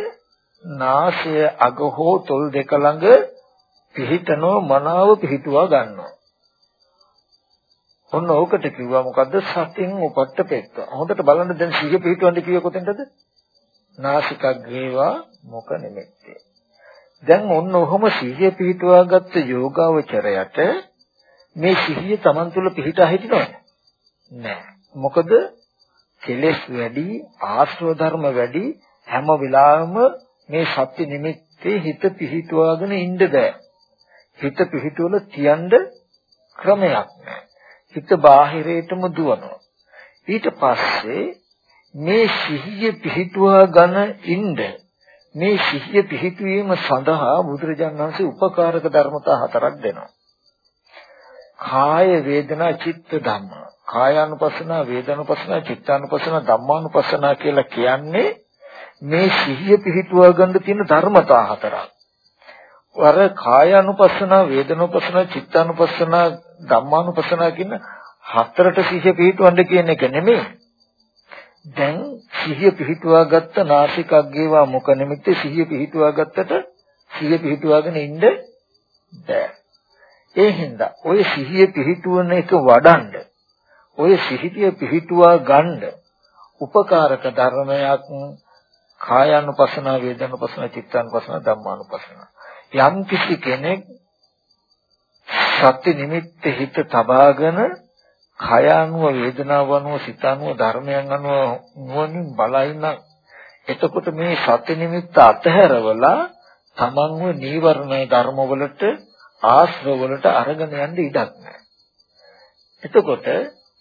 නාසය අග හෝ තොල් දෙක ළඟ පිහිටනෝ මනාව පිහිටුවා ගන්නවා. ඔන්න ඕකට කිව්වා මොකද්ද? සතින් උපට්ඨපෙත්ත හොඳට බලන්න දැන් සිහිය පිහිටවන්න කිව්වේ කොතෙන්ද නාසිකග්ගේවා මොක නෙමෙත්තේ. දැන් ඔන්න ඔහොම සිහිය පිහිටුවාගත්ත යෝගාවචරයට මේ සිහිය Taman තුල පිහිටා හිටිනවද? නෑ. මොකද කෙලෙස් වැඩි, ආශ්‍රව ධර්ම වැඩි හැම වෙලාවෙම මේ සත්‍ය නිමිත්තේ හිත පිහිටුවාගෙන ඉන්න බෑ. හිත පිහිටුවල තියන්න ක්‍රමයක් නෑ. හිත බාහිරයටම දුවනවා. ඊට පස්සේ මේ සිහිය පිහිටුවා ගන්න ඉන්න මේ සිහිය පිහිටුවීම සඳහා බුදුරජාණන් වහන්සේ උපකාරක ධර්මතා හතරක් දෙනවා. කාය වේදනා චිත්ත ධම්ම. කායානුපස්සන, වේදනානුපස්සන, චිත්තානුපස්සන, ධම්මානුපස්සන කියලා කියන්නේ මේ සිහිය පිහිටුවා ගන්න තියෙන ධර්මතා හතරක්. වර කායානුපස්සන, වේදනානුපස්සන, චිත්තානුපස්සන, ධම්මානුපස්සන කියන හතරට සිහිය පිහිටවන්න කියන එක නෙමෙයි. දැන් සිහිය පිහිටුවා ගත්ත නාසිකග්ගේවා මුඛ නිමිත්තේ සිහිය පිහිටුවා ගත්තට සිහිය පිහිටුවාගෙන ඉන්න බෑ. ඒ හින්දා ඔය සිහිය පිහිටුවන එක වඩන්න ඔය සිහිය පිහිටුවා ගන්න උපකාරක ධර්මයක් කායानुපසන වේදනානුපසන චිත්තානුපසන ධම්මානුපසන යම් කිසි කෙනෙක් සත්‍ය නිමිත්ත හිත තබාගෙන කය අනුව වේදනාව අනුව සිත අනුව ධර්මයන් අනුව නුවණින් බලයින එතකොට මේ සත්‍ය නිමිත්ත අතහැරවලා තමන්ව නීවරණ ධර්ම වලට ආශ්‍රව වලට අරගෙන යන්න ඉඩක් නැහැ. එතකොට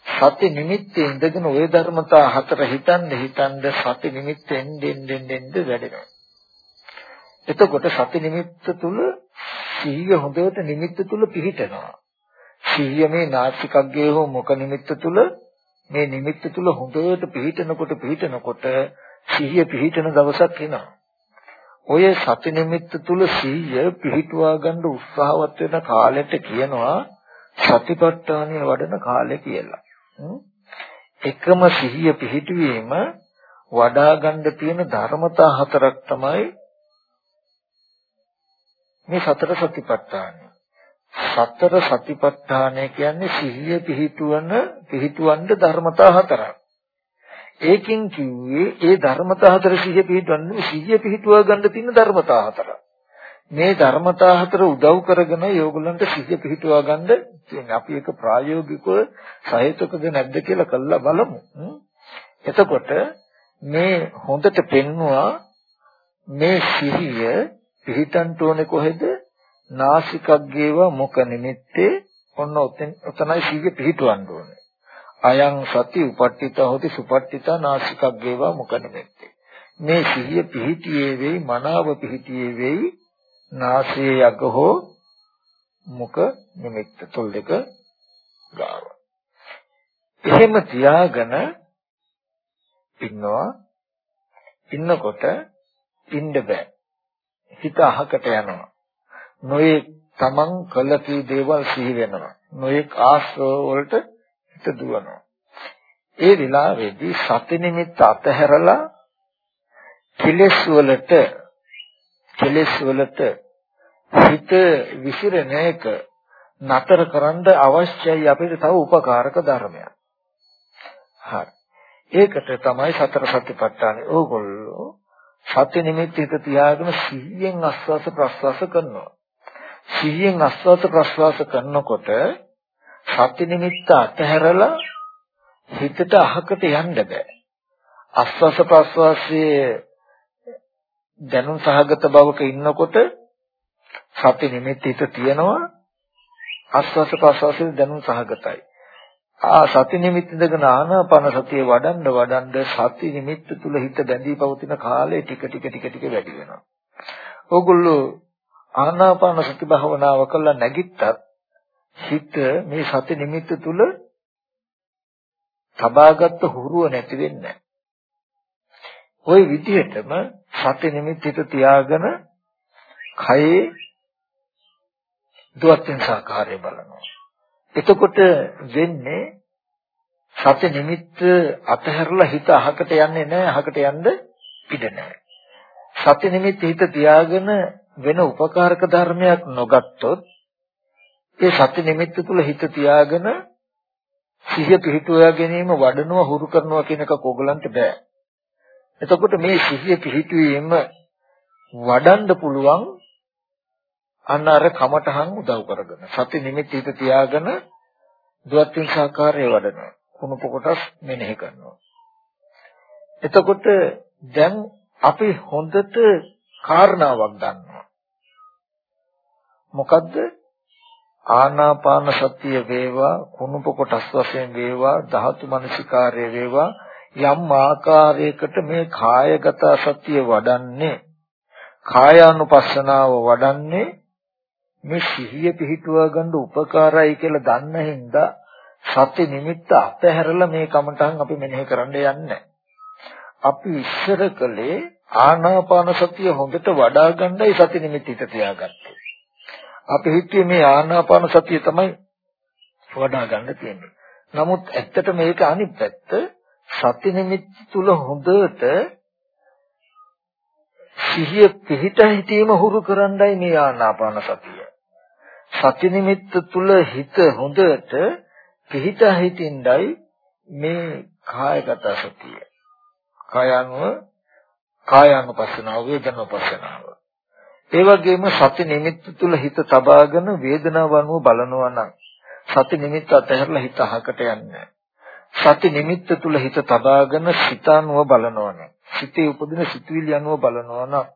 සත්‍ය නිමිත්තේ ඉඳගෙන ওই ධර්මතා හතර හිතන්න හිතන්න සත්‍ය නිමිත්තෙන් දෙන්න දෙන්න වැඩෙනවා. එතකොට සත්‍ය නිමිත්ත තුල සිහිය හොඳට නිමිත්ත තුල පිහිටනවා. සිහිය මේ නාසිකග්ගේ හෝ මොක නිමිත්ත තුල මේ නිමිත්ත තුල හොඳට පිහිටනකොට පිහිටනකොට සිහිය පිහිටන දවසක් එනවා. ඔය සති නිමිත්ත තුල සිහිය පිහිටුවා ගන්න උත්සාහවත් වෙන කාලෙට කියනවා සතිපට්ඨානිය වඩන කාලය කියලා. එකම සිහිය පිහිටුවීම වඩා ගන්න තියෙන ධර්මතා හතරක් තමයි මේ සතර සතිපට්ඨානය. සතර සතිපට්ඨානය කියන්නේ සිහිය පිහිටුවන පිහිටුවන්න ධර්මතා හතරක්. ඒකෙන් කිව්වේ ඒ ධර්මතා හතර සිහිය පිහිටවන්නේ සිහිය පිහිටුවා ගන්න තියෙන ධර්මතා හතරක්. මේ ධර්මතා හතර උදව් කරගෙන යෝගලන්ට සිහිය පිහිටුවා ගන්න කියන්නේ අපි ඒක ප්‍රායෝගිකව සහේතුකද නැද්ද කියලා කළා බලමු. එතකොට මේ හොඳට පෙන්නවා මේ සිහිය පිහිටන්ට ඕනේ කොහෙද? නාසිකග්ගේව මොක නිමිත්තේ ඔන්න ඔතනයි සිහිය පිහිටවන්න ඕනේ. අයං සති උපට්ඨිත හොති සුපට්ඨිත නාසිකග්ගේව මොක නිමිත්තේ. මේ සිහිය පිහිටියේ වෙයි මනාව පිහිටියේ වෙයි නාසයේ යග හෝ මුඛ නිමිත්ත තුල් දෙක ගාව. එහෙම තියාගෙන ඉන්නවා ඉන්නකොට ඉන්න බෑ. හිත අහකට යනවා. නොයේ තමන් කළ කී දේවල් සිහි වෙනවා. නොයේ ආශ්‍රව වලට හිත දුවනවා. ඒ විලාවේදී සති නිමිත්ත අතහැරලා කෙලෙස් වලට කෙලෙස් වලට හිත විසිරෙන එක නතර කරන්න අවශ්‍යයි අපිට තව උපකාරක ධර්මයක්. හරි. ඒකට තමයි සතර සතිපට්ඨානෙ. ඕගොල්ලෝ සති නිමිත්ත හිත තියාගෙන සිහියෙන් ආස්වාස ප්‍රස්වාස කරනවා. සිහියෙන් ආස්වාස ප්‍රස්වාස කරනකොට සති නිමිත්ත අතහැරලා හිතට අහකට යන්න බෑ. ආස්වාස ප්‍රස්වාසයේ දැනුම් සහගත බවක ඉන්නකොට සති නිමිත්ත හිත තියෙනවා ආස්වාස ප්‍රස්වාසයේ දැනුම් සහගතයි. ආ සති නිමිත්ත ඉඳගෙන ආනාපාන සතිය වඩන්න වඩන්න සති නිමිත්ත තුල හිත බැඳී පවතින කාලය ටික ටික ටික ටික වැඩි වෙනවා. ඕගොල්ලෝ ආනාපාන සති භාවනාව කළා නැගිට්ටත් හිත මේ සති නිමිත්ත තුල තබාගත් හුරුව නැති වෙන්නේ ওই විදිහටම සති නිමිත්ත හිත තියාගෙන කයේ දුවත්ෙන් සාකාරය බලනවා. එතකොට වෙන්නේ සති නිමිත්ත අතහැරලා හිත අහකට යන්නේ නැහැ අහකට යන්න ඉඩ නැහැ. සති නිමිත්ත හිත තියාගෙන වෙන උපකාරක ධර්මයක් නොගත්තොත් ඒ සති නිමිත්ත තුල හිත තියාගෙන සිහිය පිහිටුවා ගැනීම වඩනවා හුරු කරනවා කියන එක ඕගලන්ට බෑ. එතකොට මේ සිහිය පිහිටුවීම වඩන්න පුළුවන් අන්න අර කමටහන් උදව් කරගෙන සති නිමිති හිත තියාගෙන දුවත්වින් සාකාරය වඩනවා කුණප කොටස් මෙනෙහි කරනවා එතකොට දැන් අපි හොඳට කාරණාවක් දන්නවා මොකද්ද ආනාපාන සතිය වේවා කුණප කොටස් වශයෙන් වේවා ධාතු මනසිකාර්ය වේවා යම් ආකාරයකට මේ කායගත සතිය වඩන්නේ කායානුපස්සනාව වඩන්නේ මේ සිහිය පිහිටුවා ගන්න උපකාරයි කියලා දන්න හින්දා සත්‍ය නිමිත්ත අතහැරලා මේ කමටහන් අපි මෙනෙහි කරන්න යන්නේ අපි ඉස්සර කලේ ආනාපාන සතිය හොඳට වඩා ගන්නයි සති නිමිත්ත හිත තියාගත්තේ. අපි හිතුවේ මේ ආනාපාන සතිය තමයි වඩා ගන්න තියෙන්නේ. නමුත් ඇත්තට මේක අනිත් පැත්ත සති නිමිත්ත තුල හොඳට සිහිය පිහිට හිතීම හුරු කරන්නයි මේ ආනාපාන සතිය. සති නිමිත්ත තුල හිත හොඳට පිහිටා හිටින්ඩයි මේ කායගත සතිය. කායනුව කායानुපස්සනාව වේදනානුපස්සනාව. ඒ වගේම සති නිමිත්ත තුල හිත තබාගෙන වේදනාව අනුව බලනවා නම් සති නිමිත්ත අතහැරලා හිත අහකට යන්නේ. සති නිමිත්ත තුල හිත තබාගෙන සිතානුව බලනවා නම් සිතේ උපදින සිතුවිලි අනුව බලනවා නම්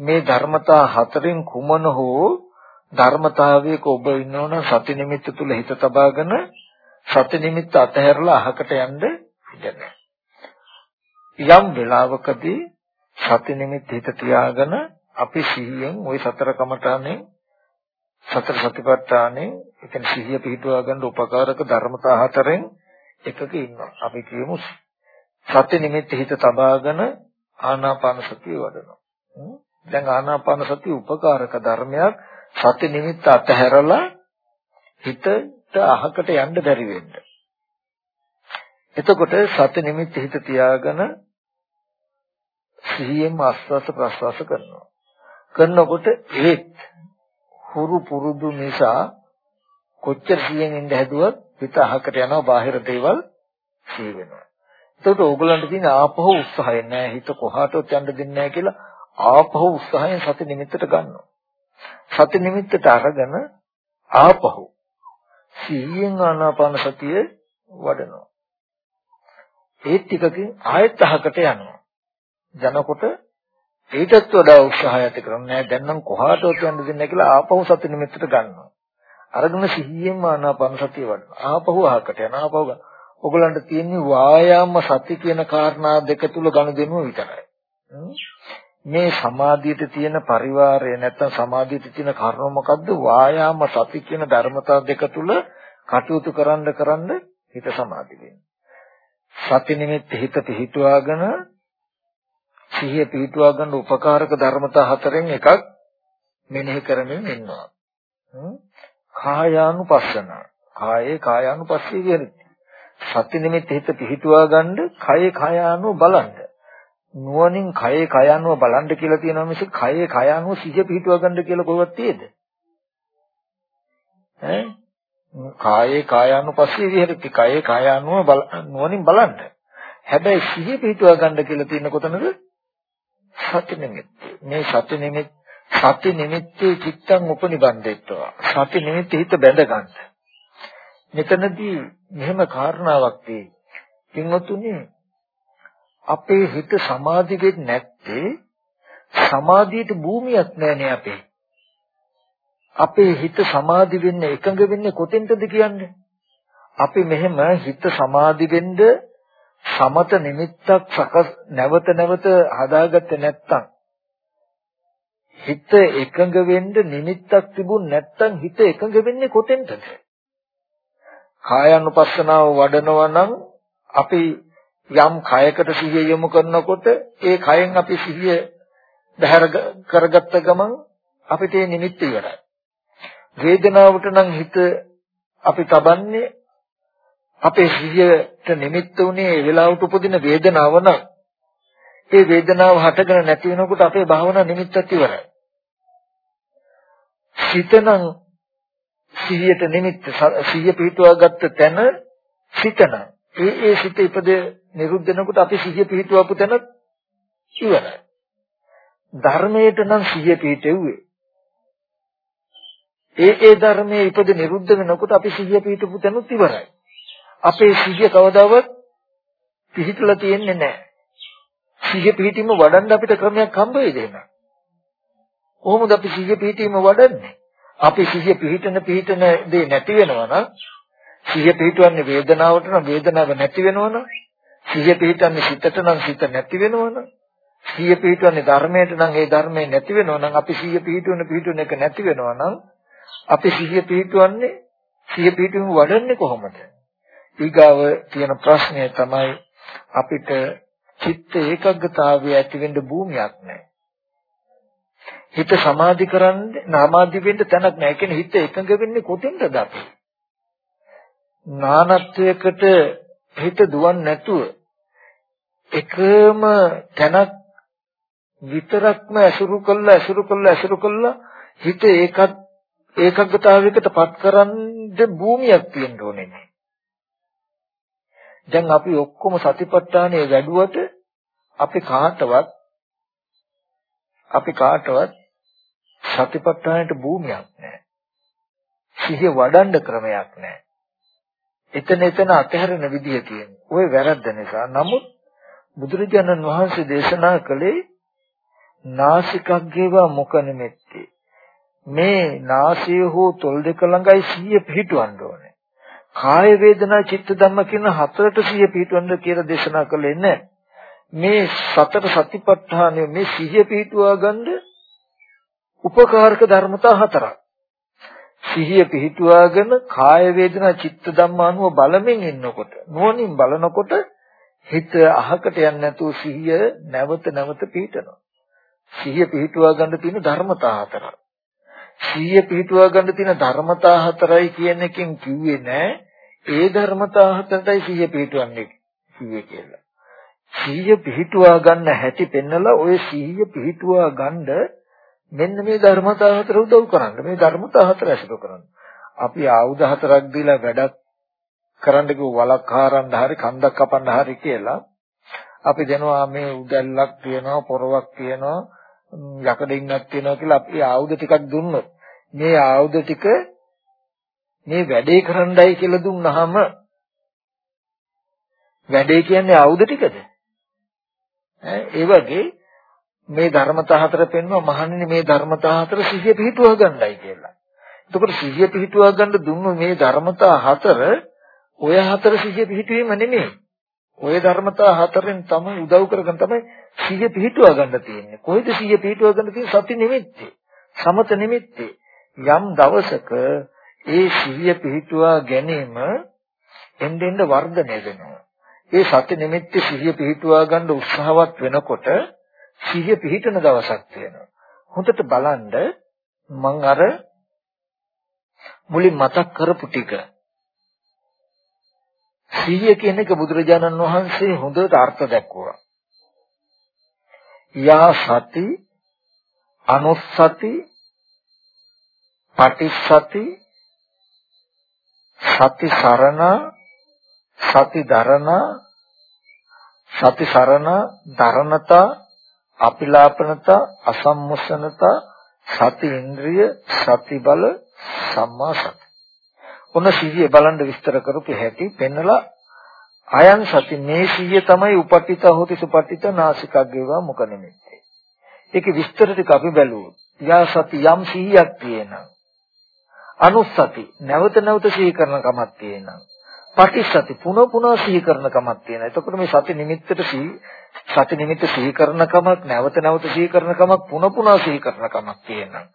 මේ ධර්මතා හතරෙන් කුමන හෝ ධර්මතාවයක ඔබ ඉන්නවනම් සති නිමිත්ත තුල හිත තබාගෙන සති නිමිත්ත අතහැරලා අහකට යන්න ඉඩ යම් වෙලාවකදී සති නිමිත්ත හිත තියාගෙන අපි සිහියෙන් ওই සතර කමඨානේ සතර සතිපට්ඨානේ එතන සිහිය පිහිටුවා ගන්න උපකාරක ධර්මතා හතරෙන් එකක ඉන්නවා. අපි කියමු සති නිමිත්ත හිත තබාගෙන ආනාපාන සතිය වඩනවා. දැන් ආනාපාන සතිය උපකාරක ධර්මයක් සති නිමිත්ත අතහැරලා හිතට අහකට යන්න බැරි වෙන්න. එතකොට සති නිමිත්ත හිත තියාගෙන සිහියෙන් ආස්වාස ප්‍රස්වාස කරනවා. කරනකොට ඒත් හුරු පුරුදු නිසා කොච්චර සිහියෙන් ඉඳ හැදුවත් හිත අහකට යනවා බාහිර දේවල් සිහි වෙනවා. එතකොට ඕගලන්ට තියෙන ආපහු උත්සාහය නෑ හිත කොහාටවත් යන්න දෙන්නේ නෑ කියලා ආපහු උත්සාහයෙන් සති නිමිත්තට ගන්නවා. සති නිමිත්තට අරගෙන ආපහු සිහියෙන් ආනාපාන සතිය වඩනවා. ඒ ටිකකින් ආයෙත් අහකට යනවා. යනකොට ඊටත් වඩා උත්සාහය ඇති කරන්නේ දැන් නම් කොහාටවත් යන්න දෙන්නේ කියලා ආපහු සති නිමිත්තට ගන්නවා. අරගෙන සිහියෙන් ආනාපාන සතිය වඩනවා. ආපහු අහකට යනවා. ආපහු ගන්න. ඔයගලන්ට තියෙන්නේ වායාම සති කියන කාරණා දෙක තුල ගනුදෙනුව විතරයි. මේ සමාධියට තියෙන පරිවාරය නැත්නම් සමාධියට තියෙන කර්ම මොකද්ද වායාම සති කියන ධර්මතා දෙක තුල කටයුතු කරන්න කරන්න හිත සමාධි වෙනවා සති නිමිත්ත හිත පිහිටුවාගෙන සිහිය පිහිටුවා ගන්න උපකාරක ධර්මතා හතරෙන් එකක් මෙනෙහි කරමින් ඉන්නවා කායානුපස්සන කායේ කායානුපස්සී විහෙරති සති නිමිත්ත හිත පිහිටුවා ගන්න කයේ කායානු බලන්න නුවණින් කයේ කය අනුව බලන්න කියලා තියෙනවා මිස කයේ කය අනුව සිහිය පිහිටුව ගන්න කියලා කොහොමද තියෙද? ඈ කායේ කාය අනුපස්සී විහෙරති කයේ කාය අනුව නුවණින් බලන්න. හැබැයි සිහිය පිහිටුව ගන්න කියලා තියෙන කොතනද? සති නිමිත්ත. මේ සති නිමිත්ත සති නිමිත්තේ චිත්තං උපනිබන්දෙත්වා. සති නිමිත්තේ හිත බැඳ ගන්න. මෙතනදී මෙහෙම කාරණාවක් තියෙයි. පින්වතුනි අපේ හිත සමාධි වෙන්නේ නැත්තේ සමාධියට භූමියක් නැහැනේ අපේ. අපේ හිත සමාධි වෙන්න එකඟ වෙන්නේ කොතෙන්ද කියන්නේ? අපි මෙහෙම හිත සමාධි වෙන්න සමත නිමිත්තක් සකස් නැවත නැවත හදාගත්තේ නැත්තම් හිත එකඟ වෙන්න නිමිත්තක් තිබුණ නැත්තම් හිත එකඟ වෙන්නේ කොතෙන්ද? කායानुපස්සනාව වඩනවා නම් අපි යම් කයකට සිහිය යොමු කරනකොට ඒ කයෙන් අපි සිහිය බහැර කරගත්ත ගමන් අපිට ඒ නිමිත්ත ඉවරයි. වේදනාවට නම් හිත අපි තබන්නේ අපේ සිහියට නිමිත්ත උනේ ඒ වෙලාවට උපදින වේදනාව නම් ඒ වේදනාව හටගෙන නැති වෙනකොට අපේ භාවනා නිමිත්තත් ඉවරයි. සිතනම් සිහියට නිමිත්ත සිහිය පිහිටුවා ගත්ත තැන සිතන ඒ ඒ සිත ඉපද නිරුද්ධ වෙනකොට අපි සිහිය පිහිටුවපු තැන ඉවරයි. ධර්මයට නම් සිහිය පිහිටෙව්වේ. ඒ ඒ ධර්මයේ ඉපද නිරුද්ධ වෙනකොට අපි සිහිය පිහිටපු තැනුත් ඉවරයි. අපේ සිහිය කවදාවත් පිහිටලා තියෙන්නේ නැහැ. සිහිය පිහිටීම වඩන්න අපිට ක්‍රමයක් හම්බ වෙයිද එහෙනම්? කොහොමද අපි සිහිය පිහිටීම වඩන්නේ? අපි සිහිය පිහිටන පිහිටන දේ නැති වෙනවා නම් සිහිය පිහිටවන්නේ වේදනාවට නම් වේදනාව නැති වෙනවා නම් සිහිය පිහිටන්නේ සිතට නම් සිත නැති වෙනවා නම් සිහිය පිහිටවන්නේ ධර්මයට නම් ඒ ධර්මය නැති වෙනවා නම් අපි සිහිය පිහිටවන පිහිටවන එක නැති වෙනවා නම් අපි සිහිය පිහිටවන්නේ සිහිය පිහිටුම වඩන්නේ කොහොමද? ඊගාව තියෙන ප්‍රශ්නය තමයි අපිට චිත්ත ඒකග්ගතාවය ඇති වෙන්න භූමියක් නැහැ. හිත සමාධි කරන්නේ නාමාදි වෙන්න තැනක් නැහැ. ඒ කියන්නේ හිත එකඟ වෙන්නේ කොතෙන්ද අපි? නානත්වයකට හිත දුවන්නේ නැතුව එකම තැනක් විතරක්ම ඇසුරු කළා ඇසුරු කළා ඇසුරු කළා හිත ඒකත් ඒකග්ගතාවයකට පත් කරන්න භූමියක් තියෙන්න ඕනේ නේ. දැන් අපි ඔක්කොම සතිපට්ඨානය වැඩුවට අපි කාටවත් අපි කාටවත් සතිපට්ඨානයට භූමියක් නැහැ. සිහිය වඩන්න ක්‍රමයක් නැහැ. එතන එතන අතහැරෙන විදිය තියෙනවා. ওই වැරද්ද නිසා. නමුත් බුදුරජාණන් වහන්සේ දේශනා කළේ නාසිකග්ගේවා මුඛ නිමෙත්තේ. මේ නාසය හෝ තොල් දෙක ළඟයි සිහිය පිහිටවන්න ඕනේ. කාය වේදනා චිත්ත ධම්ම කියන හතරට සිහිය පිහිටවන්න කියලා දේශනා කළේ නැහැ. මේ සතර සතිපට්ඨානය මේ සිහිය පිහිටුවා ගන්න උපකාරක ධර්මතා හතරක්. සිහිය පිහිටුවාගෙන කාය වේදනා චිත්ත ධම්මානුව බලමින් ඉන්නකොට නුවණින් බලනකොට හිත අහකට යන්නේ නැතුව සිහිය නැවත නැවත පිහිටනවා. සිහිය පිහිටුවා ගන්න තියෙන ධර්මතා හතරක්. සිහිය පිහිටුවා ගන්න තියෙන ධර්මතා හතරයි කියන එකෙන් කිව්වේ නෑ ඒ ධර්මතා හතරයි සිහිය පිහිටවන්නේ කිව්වේ කියලා. සිහිය පිහිටුවා ගන්න හැටි පෙන්නලා ওই සිහිය පිහිටුවා ගන්න මෙන්න මේ ධර්මතා හතර උදව් කරන්න. මේ ධර්මතා හතර ඇසුරු කරන්න. අපි ආයුධ හතරක් දීලා වැඩක් කරන්න කිව්ව වලක් හරන්න හරි කන්දක් කපන්න හරි කියලා අපි දෙනවා මේ උදැල්ලක් තියනවා පොරවක් තියනවා යකඩින්නක් තියනවා කියලා අපි ආයුධ ටිකක් දුන්නොත් මේ ආයුධ ටික මේ වැඩේ කරන්නයි කියලා දුන්නාම වැඩේ කියන්නේ ආයුධ ටිකද? ඒ වගේ මේ ධර්මතා හතර පෙන්වුවා මහණෙනි මේ ධර්මතා හතර සිහිය පිහිටුවා ගන්නයි කියලා. එතකොට සිහිය පිහිටුවා ගන්න දුන්නු මේ ධර්මතා හතර ඔය හතර සිහිය පිහිටුවීම නෙමෙයි. ඔය ධර්මතා හතරෙන් තමයි උදව් කරගෙන තමයි සිහිය පිහිටුවා ගන්න තියෙන්නේ. කොහෙද සිහිය පිහිටුවා ගන්න තියෙන්නේ? සති නිමිත්තේ. සමත නිමිත්තේ. යම් දවසක ඒ සිහිය පිහිටුවා ගැනීම එන්න එන්න වර්ධනය වෙනවා. ඒ සති නිමිත්තේ සිහිය පිහිටුවා ගන්න උත්සාහවත් වෙනකොට සිහිය පිහිටන දවසක් තියෙනවා. හොඳට බලන්න මම අර මුලින් මතක් කරපු ටික සිහිය කියන එක බුදුරජාණන් වහන්සේ හොඳට අර්ථ දැක්වුවා. යා සති අනුස්සති පටිසති සති සරණ සති දරණ සති සරණ දරණතා අපිලාපනතා අසම්මුසනතා සති ඉන්ද්‍රිය සති බල සම්මා සති. ඔන්න සිහිය බලන්න විස්තර කරපු හැටි පෙන්නලා අයන් සති මේ සිහිය තමයි උපට්ඨිත හොති සුපට්ඨිත නාසිකග්ගේවා මුක නිමිත්තේ. ඒකේ විස්තර ටික අපි බැලුවොත් යා සති යම් සිහියක් තියෙනවා. අනුස්සති නැවත නැවත සිහි කරන කමක් තියෙනවා. පටිසති පුන පුන සිහි කරන කමක් තියෙනවා. එතකොට මේ සති නිමිත්තට සිහි සති නිමිත්ත සිහි කරන කමක් නැවත නැවත සිහි කරන කමක් පුන පුන සිහි කරන කමක් තියෙනවා.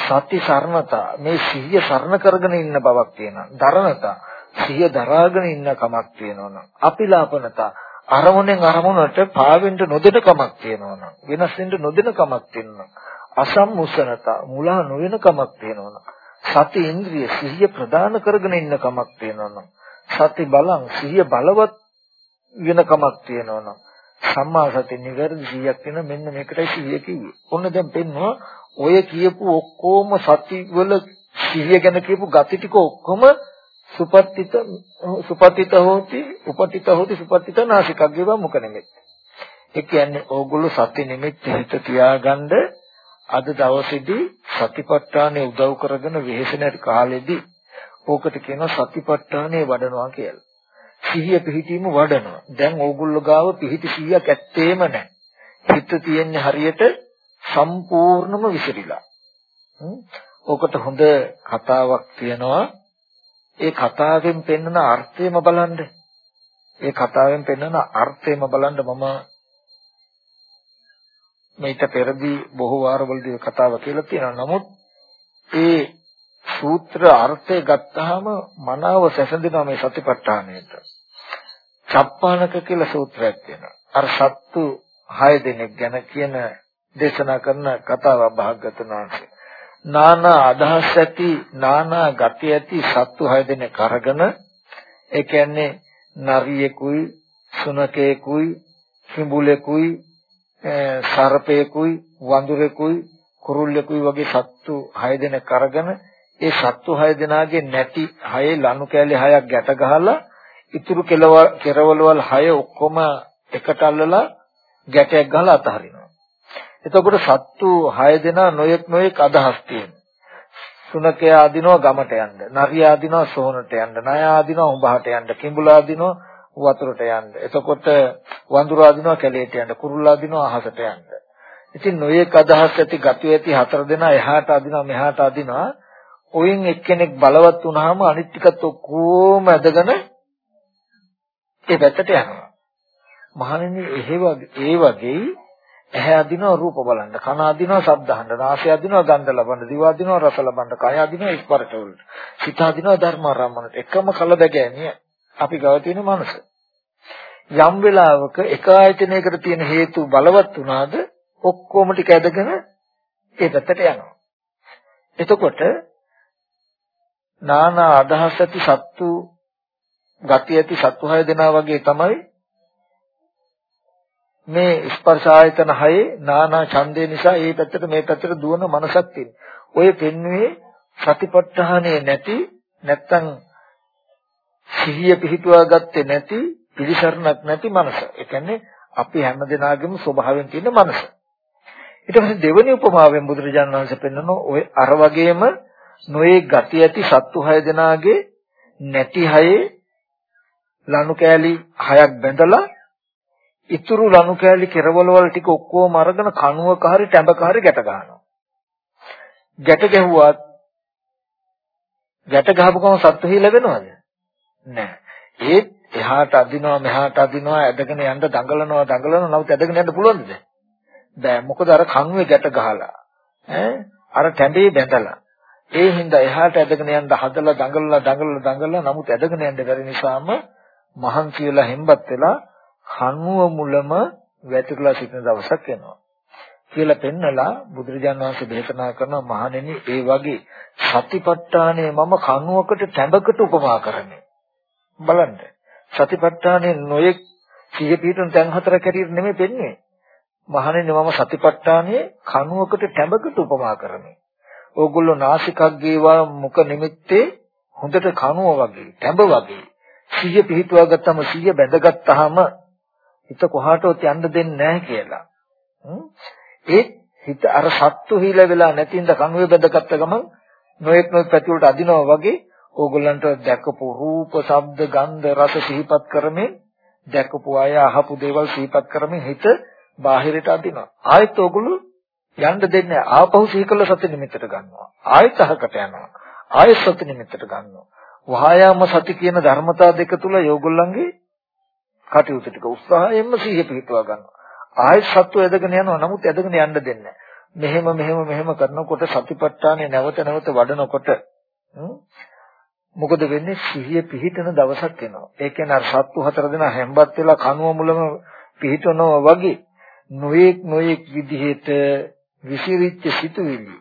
සති සරණතා මේ සිහිය සරණ කරගෙන ඉන්න බවක් තියෙනවා. දරණතා සිහිය දරාගෙන ඉන්න කමක් තියෙනවා. අපිලාපනතා අරමුණෙන් අරමුණට පාවෙන්න නොදෙන කමක් තියෙනවා. වෙනස් වෙන්න නොදෙන කමක් තියෙනවා. අසම්මුසනතා මුලා නොවන කමක් තියෙනවා. සති ඉන්ද්‍රිය සිහිය ප්‍රදාන කරගෙන ඉන්න කමක් තියෙනවා. සති බලං සිහිය බලවත් වෙන කමක් තියෙනවා. සම්මා සති නිවැරදි 100ක් වෙන මෙන්න මේකටයි 100 කිව්වේ. ඔන්න දැන් පෙන්නවා ඔය කියපු ඔක්කොම සති වල 100 ගැන කියපු gati ටික ඔක්කොම සුපත්තිත සුපත්තිත හෝති උපත්තිත හෝති සුපත්තිත නාසිකග්ගේව මුක නෙමෙයි. ඒ කියන්නේ ඕගොල්ලෝ සති නිමිත්ත හිත තියාගන්න අද දවසේදී සතිපට්ඨානෙ උදව් කරගෙන වෙහෙසෙන කාලෙදී ඕකට කියනවා සතිපට්ඨානෙ වඩනවා කියලා. සිහිය පිහිටීම වඩනවා. දැන් ඕගොල්ලෝ ගාව පිහිටි සිහියක් ඇත්තේම නැහැ. හිත තියෙන්නේ හරියට සම්පූර්ණම විසිරිලා. ඕකට හොඳ කතාවක් තියෙනවා. ඒ කතාවෙන් පෙන්වන අර්ථයම බලන්න. ඒ කතාවෙන් පෙන්වන අර්ථයම බලන්න මම මේක පෙරදී බොහෝ වාරවලදී කතාව කියලා තියෙනවා. නමුත් ඒ සූත්‍ර අර්ථය ගත්තාම මනාව සැසඳෙනවා මේ සතිපට්ඨානයට. චප්පානක කියලා සූත්‍රයක් තියෙනවා. අර සත්තු 6 දෙනෙක් ගැන කියන දේශනා කරන කතාව භාග්‍යතුන් වහන්සේ. නානා අදහස් ඇති නානා ගති ඇති සත්තු 6 දෙනෙක් අරගෙන ඒ කියන්නේ නරියෙකුයි සුනකයෙකුයි කිඹුලෙකුයි සර්පයෙකුයි වඳුරෙකුයි කුරුල්ලෙකුයි වගේ සත්තු 6 දෙනෙක් අරගෙන ඒ සත්තු 6 දෙනාගේ නැටි 6 ලනු කෑලි 6ක් ගැට ගහලා ඉතුරු කෙරවලවල් 6 ඔක්කොම එකට අල්ලලා ගැටයක් ගහලා අතහරිනවා. එතකොට සත්තු 6 දෙනා නොයෙක් නොයෙක් අදහස් තියෙනවා. සුනකයා අදිනවා ගමට යන්න, නරියා අදිනවා සෝනට යන්න, නයා අදිනවා උඹහට යන්න, කිඹුලා අදිනවා වතුරට යන්න. එතකොට වඳුරා අදිනවා කැලේට යන්න, කුරුල්ලා අදිනවා අහසට යන්න. ඉතින් නොයෙක් අදහස් ඇති ගතිය ඇති හතර දෙනා එහාට අදිනවා මෙහාට අදිනවා. ඔයින් එක්කෙනෙක් බලවත් වුණාම අනිත් ටිකත් ඔක්කොම ඇදගෙන ඒ පැත්තට යනවා. මහණෙනි එහෙ ඒ වගේ ඇහැ අදිනවා රූප බලන්න, කන අදිනවා ශබ්ද අහන්න, නාසය අදිනවා ගන්ධ ලබන්න, දිව අදිනවා රස ලබන්න, කය අදිනවා ස්පර්ශ වලට, සිත අදිනවා ධර්ම ආරම්මනට. එකම කලබගෑනිය අපි ගාව තියෙන මනස. යම් වෙලාවක එක ආයතනයකට තියෙන හේතු බලවත් වුණාද ඔක්කොම ටික ඇදගෙන ඒ පැත්තට යනවා. එතකොට නානා අදහස් ඇති සත්තු ගති ඇති සත්තු හය දෙනා වගේ තමයි මේ ස්පර්ශ ආයතන හයේ නානා ඡන්දේ නිසා ඒ පැත්තට මේ පැත්තට දුවන මනසක් තියෙනවා. ඔය පෙන්වුවේ සතිපට්ඨානේ නැති නැත්තම් සිහිය පිහිටුවා ගත්තේ නැති පිළිසරණක් නැති මනස. ඒ කියන්නේ අපි හැමදෙනාගේම ස්වභාවයෙන් තියෙන මනස. ඊට පස්සේ දෙවෙනි උපමාවෙන් බුදුරජාණන් වහන්සේ පෙන්වන ඔය අර වගේම නොයේ ගති ඇති සත්තු හය දෙනාගේ නැති හයේ ලනු කෑලි හයක් බැඳලා ඉතුරු ලනු කෑලි කෙරවලවල ටික ඔක්කොම අරගෙන කණුවක හරි ටැඹක හරි ගැට ගන්නවා. ගැට ගැහුවත් ගැට ගහපු ගමන් සත්තු හිල වෙනවද? නැහැ. ඒත් එහාට අදිනවා මෙහාට අදිනවා ඇදගෙන යන්න දඟලනවා දඟලනවා නමුත් ඇදගෙන යන්න පුළුවන්ද? බෑ. මොකද අර කණුවේ ගැට ගහලා ඈ අර ටැඹේ බැඳලා ඒ හින්දා එහාට ඇදගෙන යන්න හදලා දඟලලා දඟලලා දඟලලා නමුත් ඇදගෙන යන්න බැරි නිසාම මහන්සි වෙලා හෙම්බත් වෙලා කණුව මුලම වැතිරලා සිටින දවසක් එනවා. කියලා පෙන්නලා බුදුරජාණන් වහන්සේ දේශනා කරන මහණෙනි ඒ වගේ සතිපට්ඨානය මම කණුවකට තැඹකට උපමා කරන්නේ. බලන්න. සතිපට්ඨානයේ නොයෙක් සිය පිටුන් තැන් හතරක් හැටියට නෙමෙයි පෙන්වන්නේ. මහණෙනි මම සතිපට්ඨානයේ කණුවකට තැඹකට උපමා කරන්නේ. ඕගොල්ලෝ නාසිකග්ගේවා මුඛ නිමිත්තේ හොඳට කනුව වගේ තැඹ වගේ සිහිය පිහිටුවා ගත්තම සිහිය බැඳගත්තාම හිත කොහාටවත් යන්න දෙන්නේ නැහැ කියලා. ඒ හිත අර සත්තු හිල වෙලා නැතිඳ කනුවේ බැඳගත්ත ගමන් නොයෙක් නොයෙක් පැති වලට අදිනවා වගේ ඕගොල්ලන්ට දැකපු රූප, ශබ්ද, ගන්ධ, රස සිහිපත් කරමින් දැකපු අය අහපු දේවල් සිහිපත් කරමින් හිත බාහිරට අදිනවා. ආයෙත් ඕගොල්ලෝ යන්න දෙන්නේ ආපහු සිහි කළ සති නිමිත්තට ගන්නවා. ආයෙත් අහකට යනවා. ආයෙත් සති නිමිත්තට ගන්නවා. වහායාම සති කියන ධර්මතා දෙක තුල යෝගොල්ලන්ගේ කටයුතු ටික උත්සාහයෙන්ම සිහිය පිටවා ගන්නවා. ආයෙත් සත්ව එදගෙන යනවා. නමුත් එදගෙන යන්න දෙන්නේ මෙහෙම මෙහෙම මෙහෙම කරනකොට සතිපට්ඨානේ නැවත නැවත වඩනකොට මොකද වෙන්නේ සිහිය පිහිටන දවසක් එනවා. ඒ කියන්නේ අර සත්තු හතර දෙනා හැම්බත් වෙලා කනුව මුලම පිහිටනවා වගේ නොයෙක් නොයෙක් විදිහට විසිරිච්ච සිතුවිලි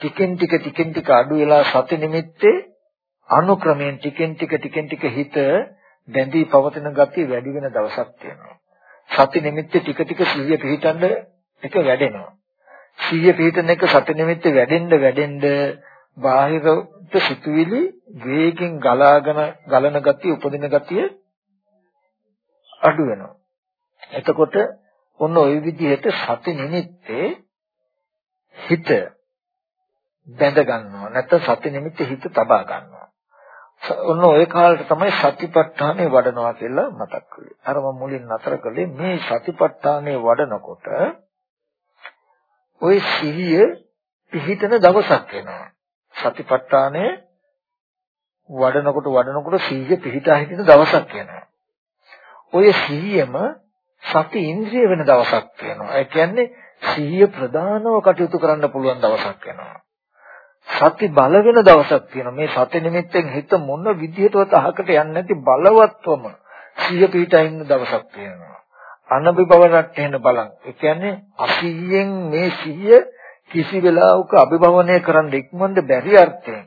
ටිකෙන් ටික ටිකෙන් ටික අඩු වෙලා සති නිමිත්තේ අනුක්‍රමයෙන් ටිකෙන් ටික ටිකෙන් ටික හිත බැඳී පවතින ගතිය වැඩි වෙන දවසක් තියෙනවා. සති නිමිත්තේ ටික ටික සිහිය පිහිටන්න එක වැඩෙනවා. සිහිය පිහිටන එක සති නිමිත්තේ වැඩෙන්න වැඩෙන්න බාහිරට සිතුවිලි වේගෙන් ගලාගෙන ගලන ගතිය උපදින ගතිය අඩු වෙනවා. එතකොට ඔන්න ওই විදිහට සති නිමිත්තේ හිත බැඳ ගන්නවා නැත්නම් සති නිමිත්තේ හිත තබා ගන්නවා. ඔන්න ওই කාලේ තමයි සතිපට්ඨානෙ වඩනවා කියලා මතක් කළේ. අර මම මුලින් නතර කළේ මේ සතිපට්ඨානෙ වඩනකොට ওই සිහිය පිහිටන දවසක් එනවා. සතිපට්ඨානය වඩනකොට වඩනකොට සිහිය පිහිටා හිටින දවසක් එනවා. ඔය සිහියම සති ඉන්ද්‍රිය වෙන දවසක් වෙනවා. ඒ කියන්නේ සිහිය ප්‍රධානව කටයුතු කරන්න පුළුවන් දවසක් වෙනවා. සති බල වෙන දවසක් තියෙනවා. මේ සති නිමිත්තෙන් හිත මොන විදිහටවත් අහකට යන්නේ නැති බලවත්වම සිහිය පිහිටා ඉන්න දවසක් තියෙනවා. අනබිබවරට එන බලන්. ඒ කියන්නේ අසිහියෙන් මේ සිහිය කිසි වෙලාවක අභිභවනය කරන්න ඉක්මනට බැරි අර්ථයෙන්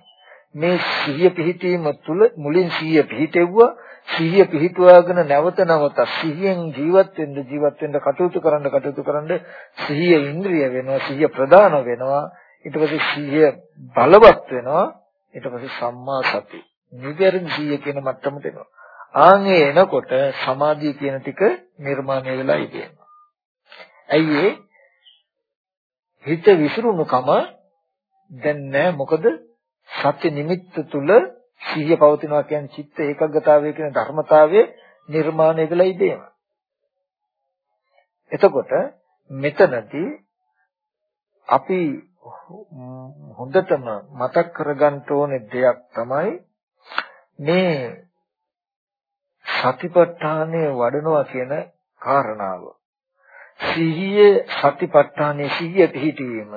මේ සිහිය පිහිටීම තුළ මුලින් සිහිය පිහිටෙව්වා සිහිය පිහිටුවාගෙන නැවත නැවත සිහියෙන් ජීවත් වෙන්න ජීවත් වෙන්න කටයුතු කරන්න කටයුතු කරන්න සිහිය ඉන්ද්‍රිය වෙනවා සිහිය ප්‍රධාන වෙනවා ඊට පස්සේ සිහිය බලවත් වෙනවා. ඊට පස්සේ සම්මා සති. නිවැරදි සිහිය කියන මට්ටමට එනවා ආන්ගේ එනකොට සමාධිය කියන ටික නිර්මාණය වෙලා ඉතියෙනවා ඇයි ඒ? හිත විසිරුණුකම දැන් නැහැ මොකද සත්‍ය නිමිත්ත තුල සිහිය පවතිනවා කියන්නේ චිත්ත ඒකග්ගතාවය කියන ධර්මතාවය නිර්මාණය වෙලා ඉදීම. එතකොට මෙතනදී අපි හොඳටම මතක් කරගන්න ඕනේ දෙයක් තමයි මේ සතිපට්ඨානය වඩනවා කියන කාරණාව. සිහිය සතිපට්ඨානයේ සිහිය පිහිටීම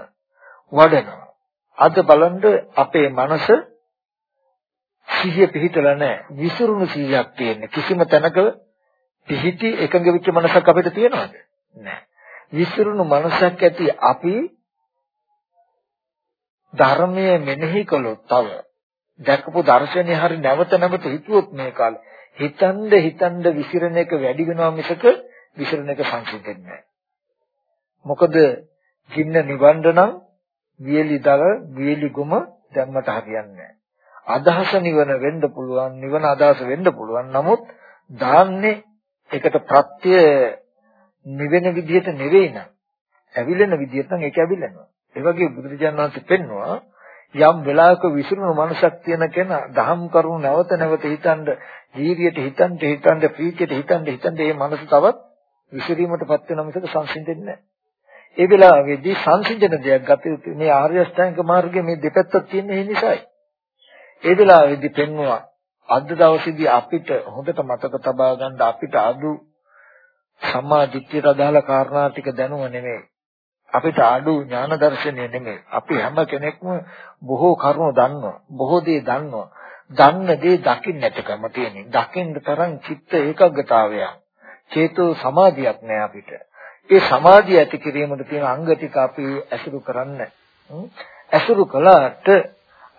වඩනවා. අද බලන්න අපේ මනස සිහිය පිහිටලා නැහැ. විසිරුණු සිහියක් තියෙන්නේ. කිසිම තැනක පිහිටි එකඟ වෙච්ච මනසක් අපිට තියෙනවද? නැහැ. විසිරුණු මනසක් ඇති අපි ධර්මයේ මෙනෙහි කළොත් තව දැකපු දර්ශනය හරි නැවත නැවත හිතුවොත් මේ කාලේ හිතන්ද හිතන්ද විසිරණ එක වැඩි වෙනවා මිසක විසිරණ එක සංසිඳෙන්නේ නැහැ. මොකද ගින්න නිවන්න නම් වියලි දල වියලි ගොම දැම්මට හරියන්නේ අදහස නිවන වෙන්න පුළුවන් නිවන අදහස වෙන්න පුළුවන්. නමුත් දාන්නේ ඒකට ප්‍රත්‍ය නිවෙන විදිහට නෙවෙයි නම් ඇවිලෙන විදිහට නම් ඒක ඇවිලෙනවා. ඒ වගේ බුදුරජාණන් වහන්සේ පෙන්නවා යම් වෙලාවක විසිරුණු මනසක් තියෙන කෙනා දහම් කරුණු නැවත නැවත හිතනද ජීවිතයට හිතන්ට හිතන්ට ප්‍රීතියට හිතන්ට හිතන්ට මේ මනස තවත් විසිරීමටපත් වෙන මිසක සංසිඳෙන්නේ නැහැ ඒ වෙලාවේදී සංසිඳන දෙයක් ගත යුතු මේ ආර්ය අෂ්ටාංගික මාර්ගයේ මේ දෙපැත්තක් තියෙන ඒ නිසායි. ඒ වෙලාවේදී පෙන්වුවා අද දවසේදී අපිට හොඳට මතක තබා ගන්න අපිට අඩු සම්මා දිට්ඨියට අදාළ කාරණා ටික දැනුව නෙමෙයි. අපිට අඩු ඥාන දර්ශනය නෙමෙයි. අපි හැම කෙනෙක්ම බොහෝ කරුණු දන්නවා. බොහෝ දේ දන්නවා. දන්න දේ දකින්නටකම තියෙන්නේ. දකින්න තරම් චිත්ත ඒකග්ගතාවයක්. චේතෝ සමාධියක් නෑ අපිට. ඒ සමාධිය ඇති කිරීමට තියෙන අංග ටික අපි ඇසුරු කරන්න. ඇසුරු කළාට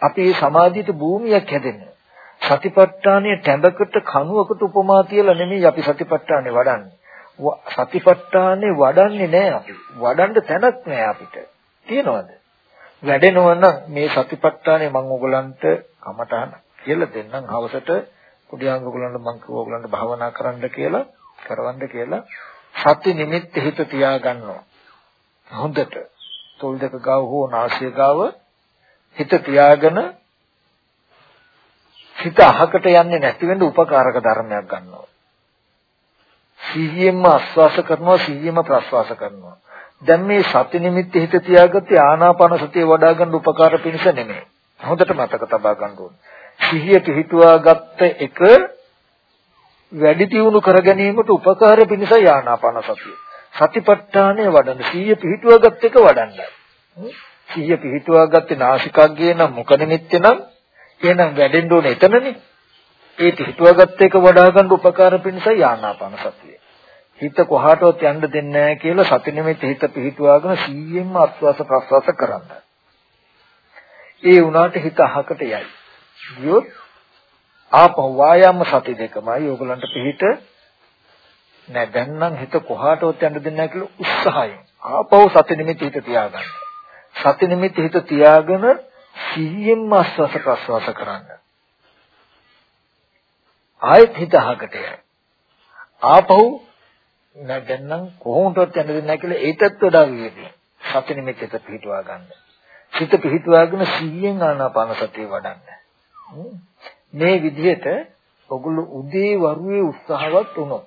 අපි මේ සමාධියට භූමියක් හැදෙන්න. සතිපට්ඨානයේ තැඹකට කණුවකට උපමා තියලා නෙමෙයි අපි සතිපට්ඨානේ වඩන්නේ. සතිපට්ඨානේ වඩන්නේ නැහැ අපි. වඩන්න තැනක් නැහැ අපිට. තියනවද? වැඩෙනවා නම් මේ සතිපට්ඨානේ මම ඕගලන්ට කමටහන කියලා දෙන්නම් හවසට කුඩි අංග ඕගලන්ට මම කිව්වා ඕගලන්ට භාවනා කරන්න කියලා කරවන්න කියලා සති නිමිත්ත හිත තියාගන්නවා. හොඳට. තොල් දෙක ගාව හෝ නාසය ගාව හිත තියාගෙන හිත අහකට යන්නේ නැති වෙන්න උපකාරක ධර්මයක් ගන්නවා. සිහියෙන්ම ආස්වාස කරනවා සිහියෙන්ම ප්‍රස්වාස කරනවා. දැන් මේ සති නිමිත්ත හිත තියාගත්තේ ආනාපාන සතිය වඩා ගන්න උපකාර පිණිස නෙමෙයි. හොඳට මතක තබා ගන්න ඕනේ. සිහිය පිහිටුවා ගත්ත එක වැඩි දියුණු කර ගැනීමට උපකාර පිණිස ආනාපාන සතිය. සතිපට්ඨානය වඩන සිහිය පිහිටුවා ගත්ත එක වඩන්නයි. සිහිය පිහිටුවා ගත්තේ නාසිකාග්ගේ නම් මුඛ නිමිත්තේ නම් එහෙනම් වැඩෙන්න ඕනේ එතනනේ. ඒ පිහිටුවාගත් එක වඩා ගන්න උපකාර පිණිසයි ආනාපාන සතිය. හිත කොහාටවත් යන්න දෙන්නේ නැහැ කියලා සති නිමිති හිත පිහිටුවාගෙන සීයෙන්ම අස්වාස ප්‍රස්වාස කරන්න. ඒ උනාට හිත අහකට යයි. ගියොත් ආපහු වායාම සති දෙකමයි ඕගලන්ට පිහිට නෑ දැන් නම් හිත කොහාටවත් යන්න දෙන්නේ නැහැ කියලා උත්සාහයෙන් ආපහු සති නිමිති හිත තියාගන්න. සති නිමිති හිත තියාගෙන සිහියෙන්ම ආස්වාස ප්‍රස්වාස කරන්න. ආයෙත් හිත අහකට යයි. ආපහු නෑ දැන් නම් කොහොමදවත් යන්න දෙන්නේ නැහැ කියලා ඒකත් වඩා විවේකී. සති නිමිත්තට පිහිටුවා ගන්න. සිත පිහිටුවාගෙන සිහියෙන් ආනාපාන සතිය වඩන්න. මේ විදිහට ඔගොල්ලෝ උදේ වරුවේ උත්සාහවත් වුණොත්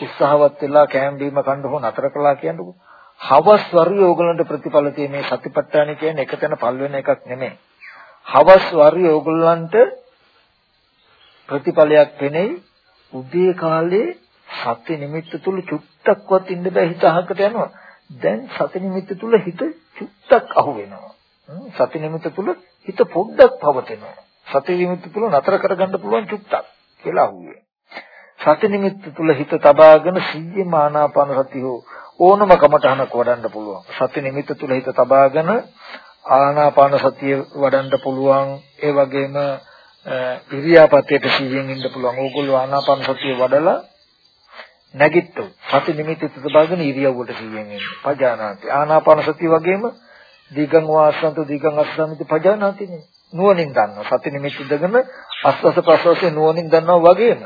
උත්සාහවත් වෙලා කෑම බීම කන්න හො නතර කළා කියන්නකෝ. හවස් වරුවේ ඕගලන්ට ප්‍රතිඵල තියෙන මේ සතිපට්ඨාන කියන්නේ එකතැන පල් වෙන එකක් නෙමෙයි. හවස් වරුවේ ඕගලන්ට ප්‍රතිඵලයක් වෙන්නේ උදේ කාලේ සති නිමිත්ත තුල චුට්ටක්වත් ඉන්න බෑ හිත අහකට යනවා. දැන් සති නිමිත්ත තුල හිත චුට්ටක් අහු වෙනවා. සති නිමිත්ත තුල හිත පොඩ්ඩක් පවතිනවා. සති නිමිත්ත තුල නතර කරගන්න පුළුවන් චුට්ටක් කියලා අහුවේ. සති නිමිත්ත තුල හිත තබාගෙන සීයේ මානාපාන සතිය ඕනම කමටහනක් වඩන්න පුළුවන්. සති නිමිත්ත තුල හිත තබාගෙන ආනාපාන සතිය වඩන්න පුළුවන්. ඒ වගේම ඉරියාපතේට සීයෙන් ඉන්න පුළුවන්. ඕගොල්ලෝ ආනාපාන සතිය වඩලා නැගිට්ටු. සති නිමිති තබාගෙන ඉරියව්වට සීයෙන් ඉන්න. පජානාති. ආනාපාන සතිය වගේම දීගං වාසන්ත දීගං අස්සමිත පජානාතිනේ. නුවණින් දන්නවා. සති නිමිති දගෙන අස්වස ප්‍රසවසේ නුවණින් දන්නවා වගේම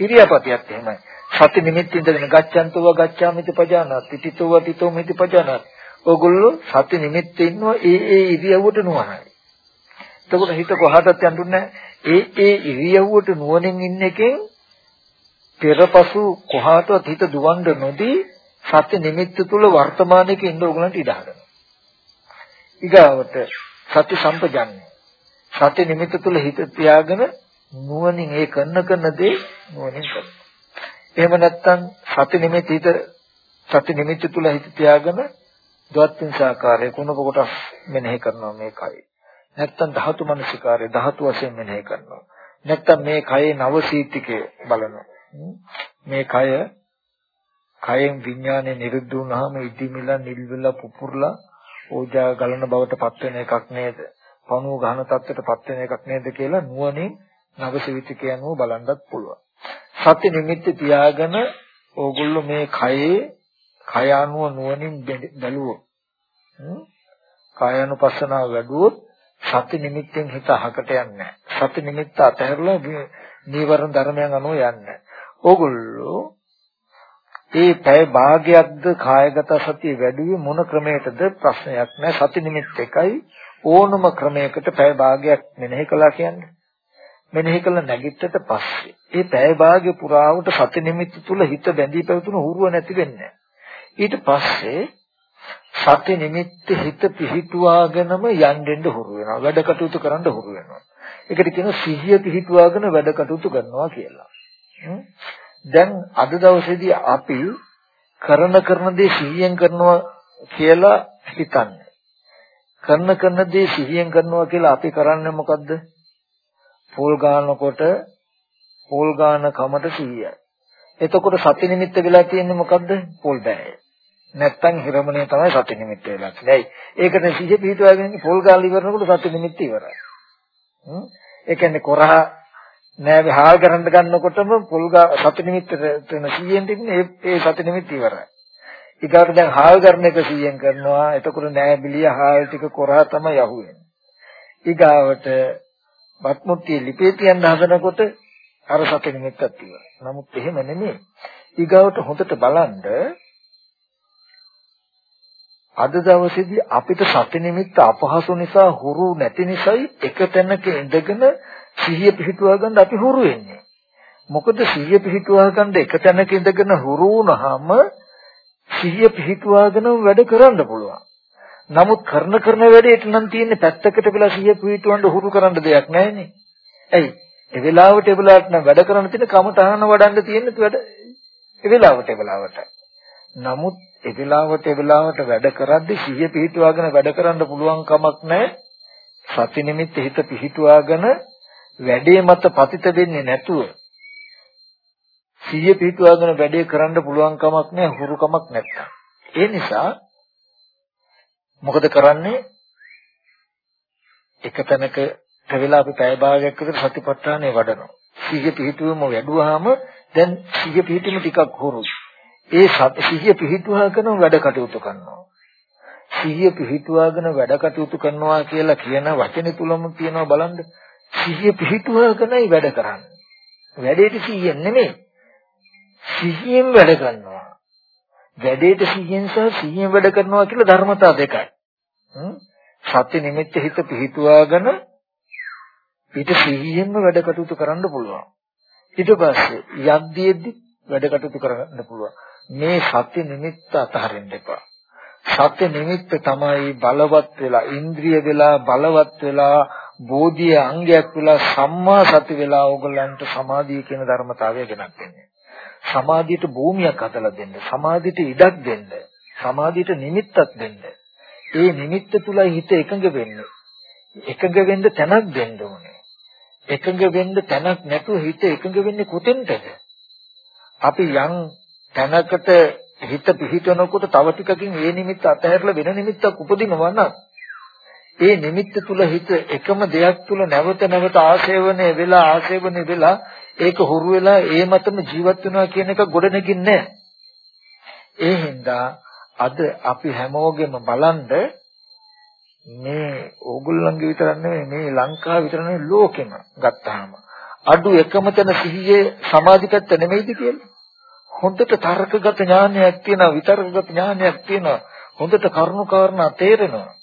ඉරියාපතියත් එහෙමයි. සති නිමිති ඉඳගෙන ගච්ඡන්තව ගච්ඡාමිති පජානාති. තිතෝ තිතෝ මිති පජානාති. ඕගොල්ලෝ සති නිමිත්තේ ඉන්නවා ඒ ඒ ඉරියව්වට නුවණයි. එතකොට හිත කොහාටත් යන්නේ ඒ ඒ ඉරියව්වට නුවණින් ඉන්න එකෙන් පෙරපසු කොහාටවත් හිත දුවන්න නොදී සත්‍ය නිමිත්ත තුල වර්තමානයේ ඉන්න ඕගලන්ට ඉඩ හදනවා. ඊගාවට සත්‍ය සම්පජන්‍ය. සත්‍ය නිමිත්ත තුල හිත තියාගෙන නුවණින් ඒ කරන කරන දේ නුවණින් කරනවා. එහෙම නැත්නම් සති නිමිත්ත හිත සති නිමිත්ත තුල හිත තියාගෙන ද්වත්ින්සාකාරය කුණප කොටස් මෙනෙහි කරනවා මේකයි. නැත්තම් ධාතු මනසිකාරය ධාතු වශයෙන් මෙනෙහි කරනවා. නැත්තම් මේ කයේ නවසීතිකය බලනවා. මේ කය කයෙන් විඥානේ නිරුද්ධ වුණාම ඉදිමිලා නිල්විලා පුපුරලා ඕජා ගලන බවට පත් වෙන එකක් නේද? පණුව ගහන තත්ත්වයට පත් වෙන එකක් නේද කියලා නුවණින් නවසීතිකය අනුව බලන්නත් පුළුවන්. සත්‍ය නිමිත්ත තියාගෙන ඕගොල්ලෝ මේ කයේ කය අනුව නුවණින් බැලුවොත් කායानुපස්සනාව වැඩුවොත් සති නිමිත්තෙන් හිත අහකට යන්නේ සති නිමිත්ත අතහැරලා නීවරණ ධර්මයන් අනුව යන්නේ. ඕගොල්ලෝ ඒ පැය භාගයක්ද කායගත සතිය වැඩිවි මොන ක්‍රමයකටද ප්‍රශ්නයක් නැහැ. සති නිමිත්ත එකයි ඕනම ක්‍රමයකට පැය භාගයක් මෙනෙහි කළා කියන්නේ. මෙනෙහි කළ නැගිට්ටට පස්සේ ඒ පැය භාගය පුරාවට සති නිමිත්ත තුල හිත බැඳී පැවතුණු හුරුව නැති වෙන්නේ. ඊට පස්සේ සති නිමිත්ත හිත පිහිටුවාගෙනම යන්නෙන්න හුරු වෙනවා. වැඩ කටයුතු කරන්න හුරු වෙනවා. ඒකට කියනවා සිහිය පිහිටුවාගෙන වැඩ කටයුතු කරනවා කියලා. දැන් අද දවසේදී අපි කරන කරන දේ සිහියෙන් කරනවා කියලා හිතන්නේ. කරන කරන දේ සිහියෙන් කරනවා කියලා අපි කරන්නේ මොකද්ද? පෝල් ගන්නකොට පෝල් ගන්න කමට සිහියයි. එතකොට සති නිමිත්ත වෙලා තියෙන්නේ මොකද්ද? පෝල් බෑය. නැත්තම් හිරමණය තමයි සති නිමිත්ත වෙලා තියෙන්නේ. ඒකට සිහිය පිහිටුවාගෙන පොල් ගාල් ඉවරනකොට සති නිමිත්ත ඉවරයි. හ්ම් ඒ කියන්නේ කොරහ නෑ හාල් කරන්න ගන්නකොටම පොල් ගා සති නිමිත්ත වෙන සිහියෙන් තින්නේ ඒ ඒ සති නිමිත්ත ඉවරයි. ඊගාට දැන් හාල් කරන එක සිහියෙන් කරනවා. එතකොට නෑ බිලිය හාල් ටික කොරහ තමයි යහුවෙන්නේ. ඊගාවට බත්මුට්ටිය ලිපේ තියන්න හදනකොට අර සති නිමිත්තක් තියෙනවා. නමුත් එහෙම නෙමෙයි. ඊගාවට හොඳට බලන්න අද දවසේදී අපිට සති නිමිත්ත අපහසු නිසා හුරු නැති නිසායි එක තැනක ඉඳගෙන සිහිය පිහිටුවා ගන්න අපි හුරු වෙන්නේ. මොකද සිහිය පිහිටුවා ගන්න එක තැනක ඉඳගෙන හුරු වුණාම සිහිය පිහිටුවාගෙන වැඩ කරන්න පුළුවන්. නමුත් කරන කරන වැඩේට නම් තියෙන්නේ පැත්තකට වෙලා සිහිය පිහිටවන්න හුරු කරන්න දෙයක් නැහැනේ. ඇයි? ඒ වෙලාවට ඒ වෙලාවට නම් වැඩ කරන්න තියෙන කම තහන වඩන්න තියෙන්නේ වැඩ ඒ වෙලාවට ඒ වෙලාවට. නමුත් ඒ වෙලාවට ඒ වෙලාවට වැඩ කරද්දී සිහිය පිහිටුවාගෙන වැඩ කරන්න පුළුවන් කමක් නැහැ. සති නිමිත්ත හිත පිහිටුවාගෙන වැඩේ මත පතිත වෙන්නේ නැතුව සිහිය පිහිටුවාගෙන වැඩේ කරන්න පුළුවන් කමක් නැහැ හුරු කමක් නැත්තම්. ඒ නිසා මොකද කරන්නේ? එක තැනක වෙලා අපි පැය භාගයක් විතර සතිපට්ඨානය වඩනවා. සිහිය පිහිටුවම වැඩුවාම දැන් සිහිය පිහිටීම ටිකක් හුරුයි. ඒ සිහිය පිහිටුවාගෙන වැඩ කටයුතු කරනවා. සිහිය පිහිටුවාගෙන වැඩ කටයුතු කරනවා කියලා කියන වචනේ තුලම තියෙනවා බලන්න. සිහිය පිහිටුවාගෙනයි වැඩ කරන්නේ. වැඩේට සිහියෙන් නෙමෙයි. සිහියෙන් වැඩ කරනවා. වැඩේට සිහියෙන් සහ සිහියෙන් වැඩ කරනවා කියලා ධර්මතා දෙකයි. සත්‍ය නිමිත්ත හිත පිහිටුවාගෙන ඊට සිහියෙන්ම වැඩ කටයුතු කරන්න පුළුවන්. ඊට පස්සේ යද්දීෙද්දි වැඩ කටයුතු කරන්න පුළුවන්. මේ සත්‍ය නිමිත්ත අතහරින්න එපා. සත්‍ය නිමිත්ත තමයි බලවත් වෙලා ඉන්ද්‍රිය වෙලා බලවත් වෙලා බෝධිය අංගයක් වෙලා සම්මා සති වෙලා ඕගලන්ට සමාධිය කියන ධර්මතාවය ගෙනත් දෙන්නේ. සමාධියට භූමියක් හදලා දෙන්න. සමාධියට ඉඩක් දෙන්න. සමාධියට නිමිත්තක් දෙන්න. ඒ නිමිත්ත තුලයි හිත එකඟ වෙන්නේ. එකඟ වෙන්න තැනක් දෙන්න ඕනේ. එකඟ වෙන්න තැනක් නැතුව හිත එකඟ වෙන්නේ කොතෙන්ද? අපි යම් තැනකට හිත පිහිටනකොට තව ටිකකින් ඒ නිමිත්ත අතහැරලා වෙන නිමිත්තක් උපදිනවා නම් ඒ නිමිත්ත තුල හිත එකම දෙයක් තුල නැවත නැවත ආශේවනය වෙලා ආශේවනය වෙලා ඒක හුරු වෙලා ඒ මතම ජීවත් වෙනවා කියන එක ගොඩනගින්නේ ඒ හින්දා අද අපි හැමෝගෙම බලන්ද මේ ඕගොල්ලන්ගේ විතරක් නෙමෙයි මේ ලංකාව විතර නෙමෙයි ලෝකෙම ගත්තාම අඩු එකම තැන සිහියේ සමාධිපත්ත නෙමෙයිද කියලා? හොඳට තර්කගත ඥානයක් තියෙනවා විතර්කගත ඥානයක් තියෙනවා. හොඳට කරුණාකාරණා තේරෙනවා.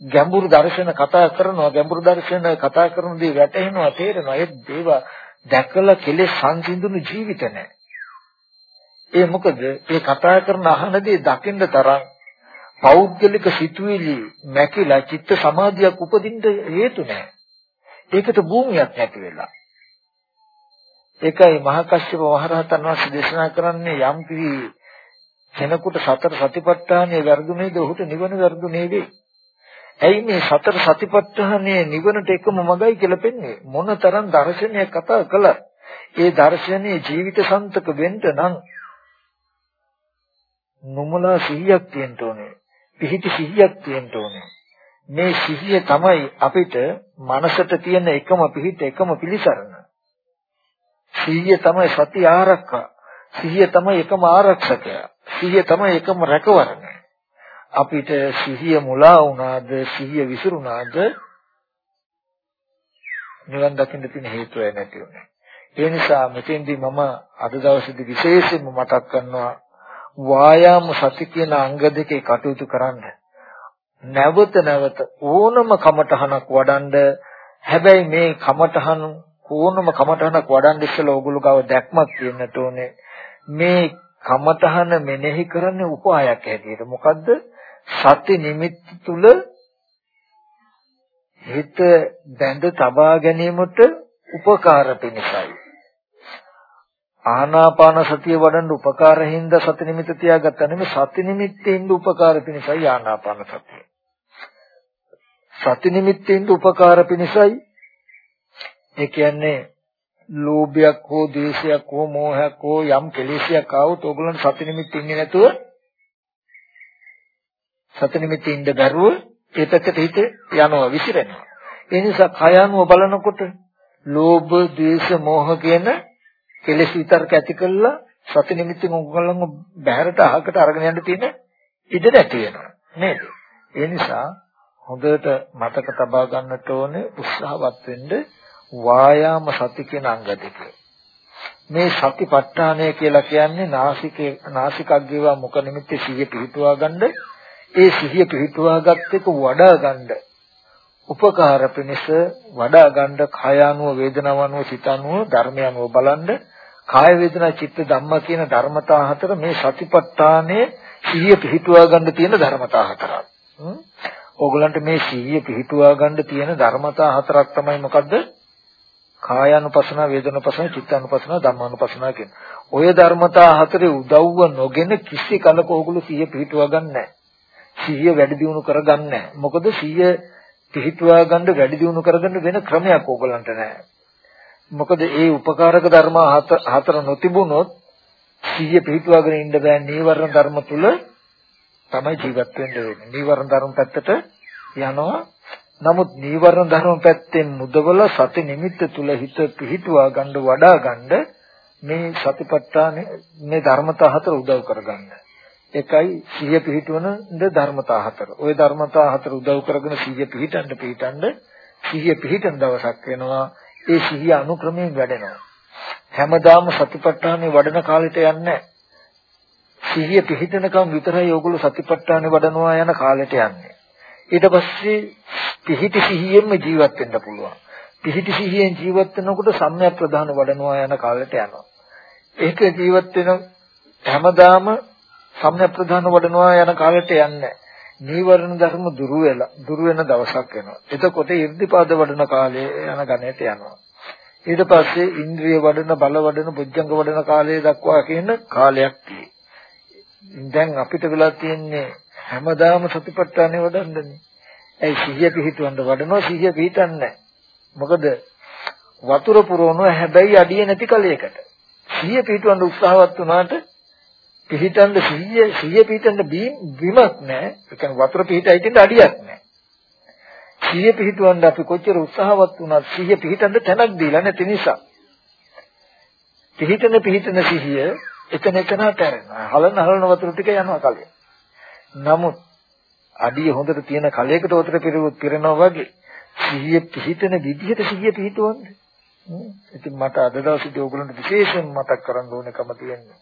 ගැඹුරු දර්ශන කතා කරනවා ගැඹුරු දර්ශන කතා කරන දේ වැටහෙනවා තේරෙනවා. ඒ දේව දැකලා කෙලෙස් සංසිඳුණු ජීවිත නැහැ ඒ මොකද? ඒ කතා කරන අහන දේ දකින්න තරම් පෞද්ගලික සිතුවිලි නැකිලා චිත්ත සමාධියක් උපදින්න හේතු නැහැ ඒකට භූමියක් නැති වෙලා. ඒකයි මහා කශ්‍යප මහරහතන් වහන්සේ දේශනා කරන්නේ යම් කිසි කෙනෙකුට සතර සතිපට්ඨානය වර්ධුනේද ඔහුට නිවන වර්ධුනේ වෙයි. ඇයි මේ සතර සතිපට්ඨානයේ නිවනට එකම මගයි කියලා පෙන්වන්නේ? මොනතරම් දර්ශනයක් කතා කළා. ඒ දර්ශනයේ ජීවිත සන්තක වෙන්න නම් නොමලා සිහියක් තියෙන්න ඕනේ. පිහිටි සිහියක් තියෙන්න ඕනේ. මේ සිහිය තමයි අපිට මනසට තියෙන එකම පිහිට එකම පිළිසරණ. සිහිය තමයි සති ආරක්ෂා. සිහිය තමයි එකම ආරක්ෂකය. සිහිය තමයි එකම රැකවරණය. අපිට සිහිය මුලා වුණාද සිහිය විසිරුණාද නිවන් දකින්න තියෙන හේතුව නැති වුණා. ඒ නිසා මෙතෙන්දී මම අද දවසේදී විශේෂයෙන්ම මතක් කරනවා වායාම සති කියන අංග දෙකේ කටයුතු කරන්න. නැවත නැවත ඕනම කමටහනක් වඩන්ඩ හැබැයි මේ කමටහන ඕනම කමඨහනක් වඩන්න ඉස්සෙල්ලා ඕගොල්ලෝ ගාව දැක්මක් තියෙන්නට ඕනේ. මේ කමඨහන මෙනෙහි කරන්නේ උපායක් හැටියට. මොකද්ද? සති නිමිත්ත තුල හිත බැඳ තබා ගැනීමට උපකාර පිණිසයි. ආනාපාන සතිය වඩන්න උපකාර හින්දා සති නිමිත්ත තියාගත්තා නෙමෙයි සති නිමිත්තෙන් උපකාර පිණිසයි ආනාපාන සතිය. සති නිමිත්තෙන් උපකාර පිණිසයි ඒ කියන්නේ ලෝභයක් හෝ ද්වේෂයක් හෝ මෝහයක් හෝ යම් කෙලෙසයක් ආවොත් ඕගොල්ලන් සති නිමිති ඉන්නේ නැතුව සති නිමිති ඉන්න බැරුව ඒ පැත්තට හිත යනවා විසිරෙනවා. ඒ නිසා කය අනුව බලනකොට ලෝභ, ද්වේෂ, මෝහ කියන කෙලෙස් විතරක ඇති කළා සති නිමිතින් ඕගොල්ලන්ව බහැරට අහකට අරගෙන යන්න තියෙන ඉඩ නැති වෙනවා. නේද? ඒ නිසා හොඳට මතක තබා ගන්නට ඕනේ උත්සාහවත් වෙන්න වායාම සති කියන අංග දෙක. මේ සතිපට්ඨානය කියලා කියන්නේ නාසිකේ නාසිකග්ගේවා මුඛ නිමිත්තේ සිහිය පිහිටුවා ගන්න ඒ සිහිය පිහිටුවාගත් එක වඩා ගන්න උපකාර පිණිස වඩා ගන්න කය අනුව වේදනාව අනුව සිත අනුව ධර්මය අනුව බලන්න කාය වේදනා චිත්ත ධම්ම කියන ධර්මතා හතර මේ සතිපට්ඨානයේ සිහිය පිහිටුවා ගන්න තියෙන ධර්මතා හතරක්. ඕගලන්ට මේ සිහිය පිහිටුවා ගන්න තියෙන ධර්මතා හතරක් තමයි මොකද්ද? කායानुපසන, වේදනානුපසන, චිත්තානුපසන, ධම්මානුපසන කියන. ඔය ධර්මතා හතරේ උදව්ව නොගෙන කිසි කලක ඕගොල්ලෝ සිහිය පිහිටුවා ගන්න නැහැ. සිහිය වැඩි දියුණු කරගන්න නැහැ. මොකද සිහිය පිහිටුවා ගන්න වැඩි දියුණු කරගන්න වෙන ක්‍රමයක් ඕගලන්ට නැහැ. මොකද ඒ උපකාරක ධර්ම හතර නොතිබුණොත් සිහිය පිහිටුවාගෙන ඉන්න බෑ නීවරණ ධර්ම තුල තමයි ජීවත් වෙන්න වෙන්නේ. නීවරණ ධර්ම පැත්තට යනවා. නමුත් නීවරණ ධර්ම පැත්තෙන් මුදවල සති නිමිත්ත තුල හිත පිහිටුවා ගන්න වඩා ගන්න මේ සතිපට්ඨාන මේ ධර්මතා හතර උදව් කරගන්න. එකයි සිහිය පිහිටවන ධර්මතා හතර. ওই ධර්මතා හතර උදව් කරගෙන සිහිය පිහිටන්න පිහිටන්න සිහිය පිහිටන දවසක් වෙනවා. ඒ සිහිය අනුක්‍රමයෙන් වැඩෙනවා. හැමදාම සතිපට්ඨානෙ වඩන කාලෙට යන්නේ සිහිය පිහිටනකම් විතරයි ඕගොල්ලෝ සතිපට්ඨානෙ වඩනවා යන කාලෙට යන්නේ. ඊට පස්සේ පිහිටි සිහියෙන්ම ජීවත් වෙන්න පුළුවන්. පිහිටි සිහියෙන් ජීවත් වෙනකොට සම්‍යක් ප්‍රධාන වඩනවා යන කාලෙට යනවා. ඒක ජීවත් වෙන හැමදාම සම්‍යක් ප්‍රධාන වඩනවා යන කාලෙට යන්නේ නීවරණ ධර්ම දුරු වෙලා දුරු වෙන දවසක් වෙනවා. එතකොට 이르දිපාද වඩන කාලේ යන ගණයට යනවා. ඊට පස්සේ ඉන්ද්‍රිය වඩන බල වඩන බුද්ධංග වඩන කාලය දක්වා කියන කාලයක් දැන් අපිට වෙලා තියෙන්නේ හැමදාම සතිපට්ඨානෙ වඩන්නනේ. ඒ සිහිය පිහිටවන්න වඩනවා සිහිය පිහිටන්නේ මොකද වතුර පුරවනවා හැබැයි අඩිය නැති කලයකට. සිහිය පිහිටවන්න උත්සාහවත් වුණාට පිහිටන්න සිහිය සිහිය පිහිටන්න බිමක් නැහැ. ඒ කියන්නේ වතුර පිහිටයි කියන අඩියක් නැහැ. සිහිය පිහිටවන්න අපි කොච්චර උත්සාහවත් වුණත් සිහිය පිහිටන්න තැනක් දීලා නැති නිසා. පිහිටන පිහිටන සිහිය එතන එතන තැරෙනවා. හලන හලන වතුර ටික යනවා කලින්. නමුත් අඩිය හොඳට තියෙන කලයකට වතුර පිරුවොත් පිරෙනවා වගේ සිහිය පිහිටන විදිහට සිහිය පිහිටවන්නේ. ඉතින් මට අද දවසේදී ඕගොල්ලන්ට විශේෂයෙන් මතක් කරන්න ඕනකම තියෙනවා.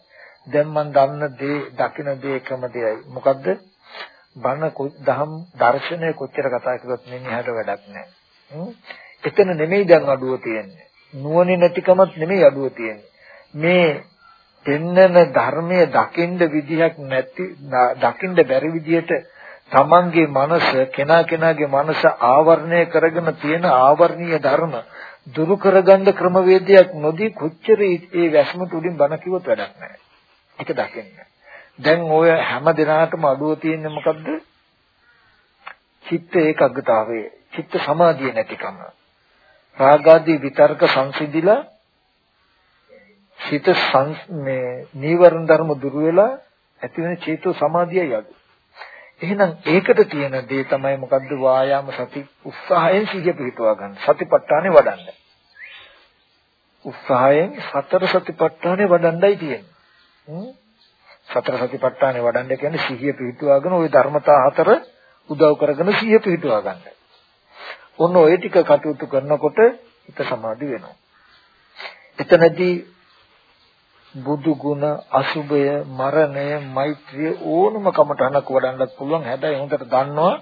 දැන් මම දන්න දේ දකින දේ එකම දෙයයි. මොකද්ද? බණ දහම් දර්ශනය කොච්චර කතා කරත් මිනිහට වැඩක් නැහැ. එතන නෙමෙයි දැන් අඩුව තියෙන්නේ. නුවණ නැතිකමත් නෙමෙයි අඩුව තියෙන්නේ. මේ පෙන්නන ධර්මයේ දකින්න විදිහක් නැති දකින්න බැරි විදිහට තමන්ගේ මනස කෙනා කෙනාගේ මනස ආවරණය කරගෙන තියෙන ආවර්ණීය ධර්ම දුරු කරගන්න ක්‍රමවේදයක් නොදී කොච්චර ඒ වැස්මට උඩින් බණ කිව්වොත් වැඩක් නැහැ. ඒක දකින්න. දැන් ඔය හැම දිනාටම අඩුව තියෙන්නේ මොකද්ද? චිත්ත ඒකග්ගතාවය, චිත්ත සමාධිය නැතිකම. රාගාදී විතර්ක සංසිඳිලා සිත මේ නීවරණ ධර්ම දුර වෙලා ඇති වෙන චේතෝ සමාධියයි අඩු. එහෙනම් ඒකට තියෙන දේ තමයි මොකද්ද වායාම සති උත්සාහයෙන් සිහිය පිහිටුවා ගන්න. සතිපට්ඨානේ වඩන්න. උත්සාහයෙන් සතර සතිපට්ඨානේ වඩන්නයි තියෙන්නේ. සතර සතිපට්ඨානේ වඩන්න කියන්නේ සිහිය පිහිටුවාගෙන ওই ධර්මතා හතර උදව් කරගෙන සිහිය පිහිටුවා ගන්න. ඔන්න ඔය ටික කටයුතු කරනකොට හිත සමාධි වෙනවා. එතනදී බුදු ගුණ අසුබය මරණය මෛත්‍රිය ඕනම කමටහනක් වඩන්නත් පුළුවන්. හැබැයි හොඳට දන්නවා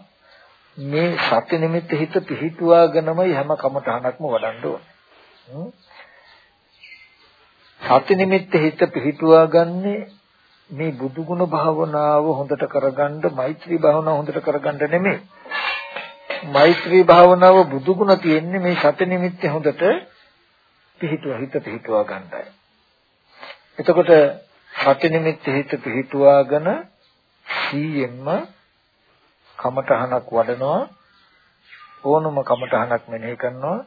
මේ සත්‍ය නිමිත්ත හිත පිහිටුවාගෙනමයි හැම කමටහනක්ම වඩන්න ඕනේ. සත්‍ය නිමිත්ත හිත පිහිටුවාගන්නේ මේ බුදු ගුණ භාවනාව හොඳට කරගන්න මෛත්‍රී භාවනාව හොඳට කරගන්න නෙමෙයි. මෛත්‍රී භාවනාව බුදු ගුණ තියෙන්නේ මේ සත්‍ය නිමිත්ත හොඳට පිහිටුවා හිත පිහිටුවා ගන්නයි එතකොට සති නිමිත්ත හිත පිහිටුවාගෙන සීයෙන්ම කමඨහනක් වඩනවා. ඕනම කමඨහනක් මෙනෙහි කරනවා.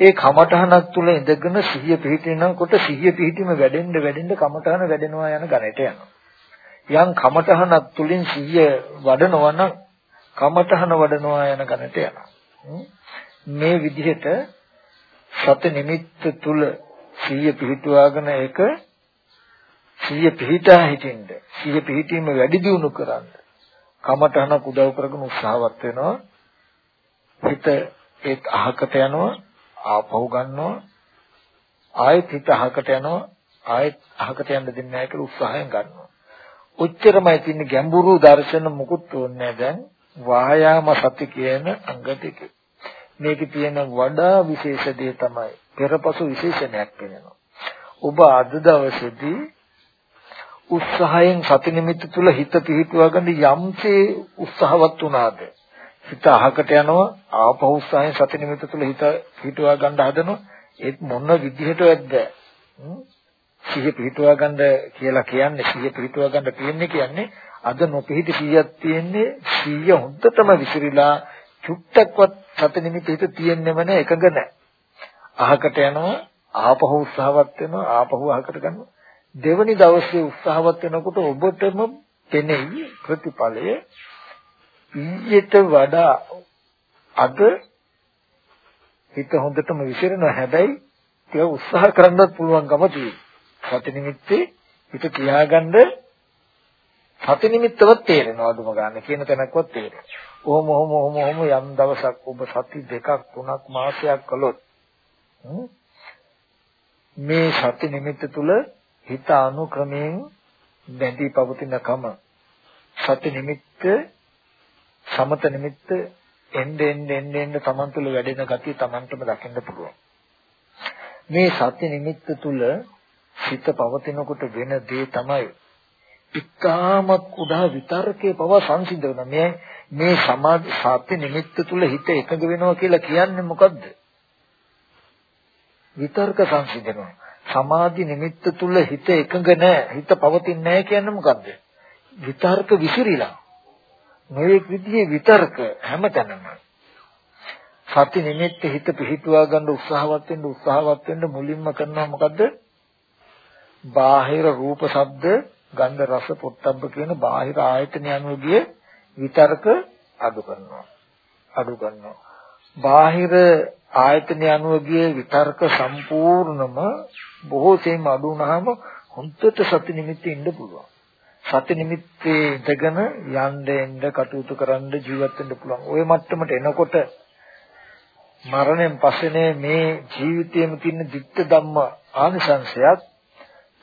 ඒ කමඨහනක් තුල ඉඳගෙන සිහිය පිහිටිනකොට සිහිය පිහිටීම වැඩෙන්න වැඩෙන්න කමඨහන වැඩෙනවා යන ගණයට යනවා. යම් කමඨහනක් තුලින් සිහිය වඩනවා නම් කමඨහන වඩනවා යන ගණයට යනවා. මේ විදිහට සති නිමිත්ත තුල සිහිය පිහිටුවාගෙන ඒක සිහිය පිහිටා හිටින්න සිහිය පිහිටීම වැඩි දියුණු කරන්න කමඨහනක් උදව් කරගෙන උත්සාහවත් වෙනවා. හිත ඒත් අහකට යනවා ආපහු ගන්නවා. ආයෙත් හිත අහකට යනවා ආයෙත් අහකට යන්න දෙන්නේ නැහැ කියලා උත්සාහයෙන් ගන්නවා. ඔච්චරමයි තින්නේ ගැඹුරු දර්ශන මුකුත් ඕනේ දැන් වායාම සති කියන අංග දෙක. මේකේ තියෙන වඩා විශේෂ දේ තමයි පෙරපසු විශේෂණයක් වෙනවා. ඔබ අද දවසේදී උත්සාහයෙන් සති නිමිත්ත තුල හිත පිහිටුවා ගන්න යම්සේ උත්සාහවත් වුණාද? හිත අහකට යනවා ආපහු උත්සාහයෙන් සති නිමිත්ත තුල හිත පිහිටුවා ගන්න හදනවා. ඒත් මොන විදිහටද සිහිය පිහිටුවා ගන්න කියලා කියන්නේ සිහිය පිහිටුවා ගන්න තියෙන්නේ කියන්නේ අද නොපිහිටි සිහියක් තියෙන්නේ සිහිය හොඳටම විසිරීලා චුට්ටක්වත් සති නිමිති හිත තියෙන්නේම නැහැ එකඟ නැහැ අහකට යනවා ආපහු උත්සාහවත් වෙනවා ආපහු අහකට ගන්නවා. දෙවනි දවසේ උත්සාහවත් වෙනකොට ඔබටම පෙනෙයි ප්‍රතිඵලය. ඊට වඩා අද හිත හොඳටම විසිරෙනවා. හැබැයි ඒක උත්සාහ කරන්නත් පුළුවන්කම තියෙනවා. සති නිමිත්තේ හිත තියාගන්න සති නිමිත්තවත් තේරෙනවා අදුම ගන්න කියන තැනක්වත් තේරෙනවා. ඔහොම ඔහොම ඔහොම ඔහොම යම් දවසක් ඔබ සති දෙකක් තුනක් මාසයක් කළොත් මේ සති නිමිත්ත තුල හිත අනුක්‍රමයෙන් බැඳී පවතින කම සති නිමිත්ත සමත නිමිත්ත එන්නේ එන්නේ එන්නේ තමන් තුළ වැඩෙන ගතිය තමන්ටම දකින්න පුළුවන්. මේ සති නිමිත්ත තුළ හිත පවතිනකොට වෙන දේ තමයි ඉක්කාමත් කුඩා විතර්කයේ පව සංසිඳ වෙන මේ මේ සමාධි සති නිමිත්ත තුළ හිත එකඟ වෙනවා කියලා කියන්නේ මොකද්ද? විතර්ක සංසිඳනවා. සමාධි නිමිත්ත තුල හිත එකඟ නැහැ හිත පවතින්නේ නැහැ කියන්නේ මොකද්ද? විතර්ක විසිරිලා. නොයෙක් විදිහේ විතර්ක හැමතැනම සති නිමිත්ත හිත පිහිටුවා ගන්න උත්සාහවත් වෙන්න උත්සාහවත් වෙන්න මුලින්ම කරනවා මොකද්ද? බාහිර රූප ශබ්ද ගන්ධ රස පොට්ටබ්බ කියන බාහිර ආයතන යනුගේ විතර්ක අඩු කරනවා. අඩු කරනවා. බාහිර ආයතන අනුව ගිය විතර්ක සම්පූර්ණම බොහෝ තේම අඩු වුණාම හොන්තට සති නිමිති ඉන්න පුළුවන්. සති නිමිත්තේ ඉඳගෙන යන්න එන්න කටයුතු කරන්න ජීවත් වෙන්න පුළුවන්. ওই මට්ටමට එනකොට මරණයෙන් පස්සේනේ මේ ජීවිතයේම තියෙන ਦਿੱත්ත ධම්ම ආනිසංශයත්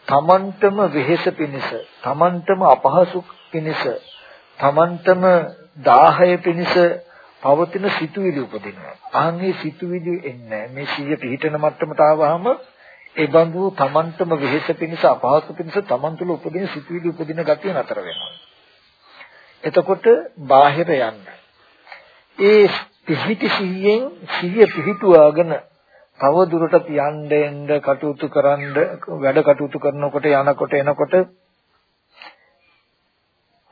තමන්ටම වෙහෙස පිණිස, තමන්ටම අපහසු පිණිස, තමන්ටම දාහය පිණිස පවතින සිතුවිලි උපදිනවා. අහන්නේ සිතුවිලි එන්නේ මේ සිය පිහිටන මට්ටමට ආවහම ඒ බඳු තමන්ටම වෙහෙස පිණිස අපහසු පිණිස තමන් තුළ උපදින සිතුවිලි උපදින ගතිය නතර වෙනවා. එතකොට බාහිර යන්න. ඒ පිහිටි සිහියෙන් සිහිය පිහිටුවාගෙන තව දුරටත් යන්න එන්න කටයුතු කරන්න වැඩ කටයුතු කරනකොට යනකොට එනකොට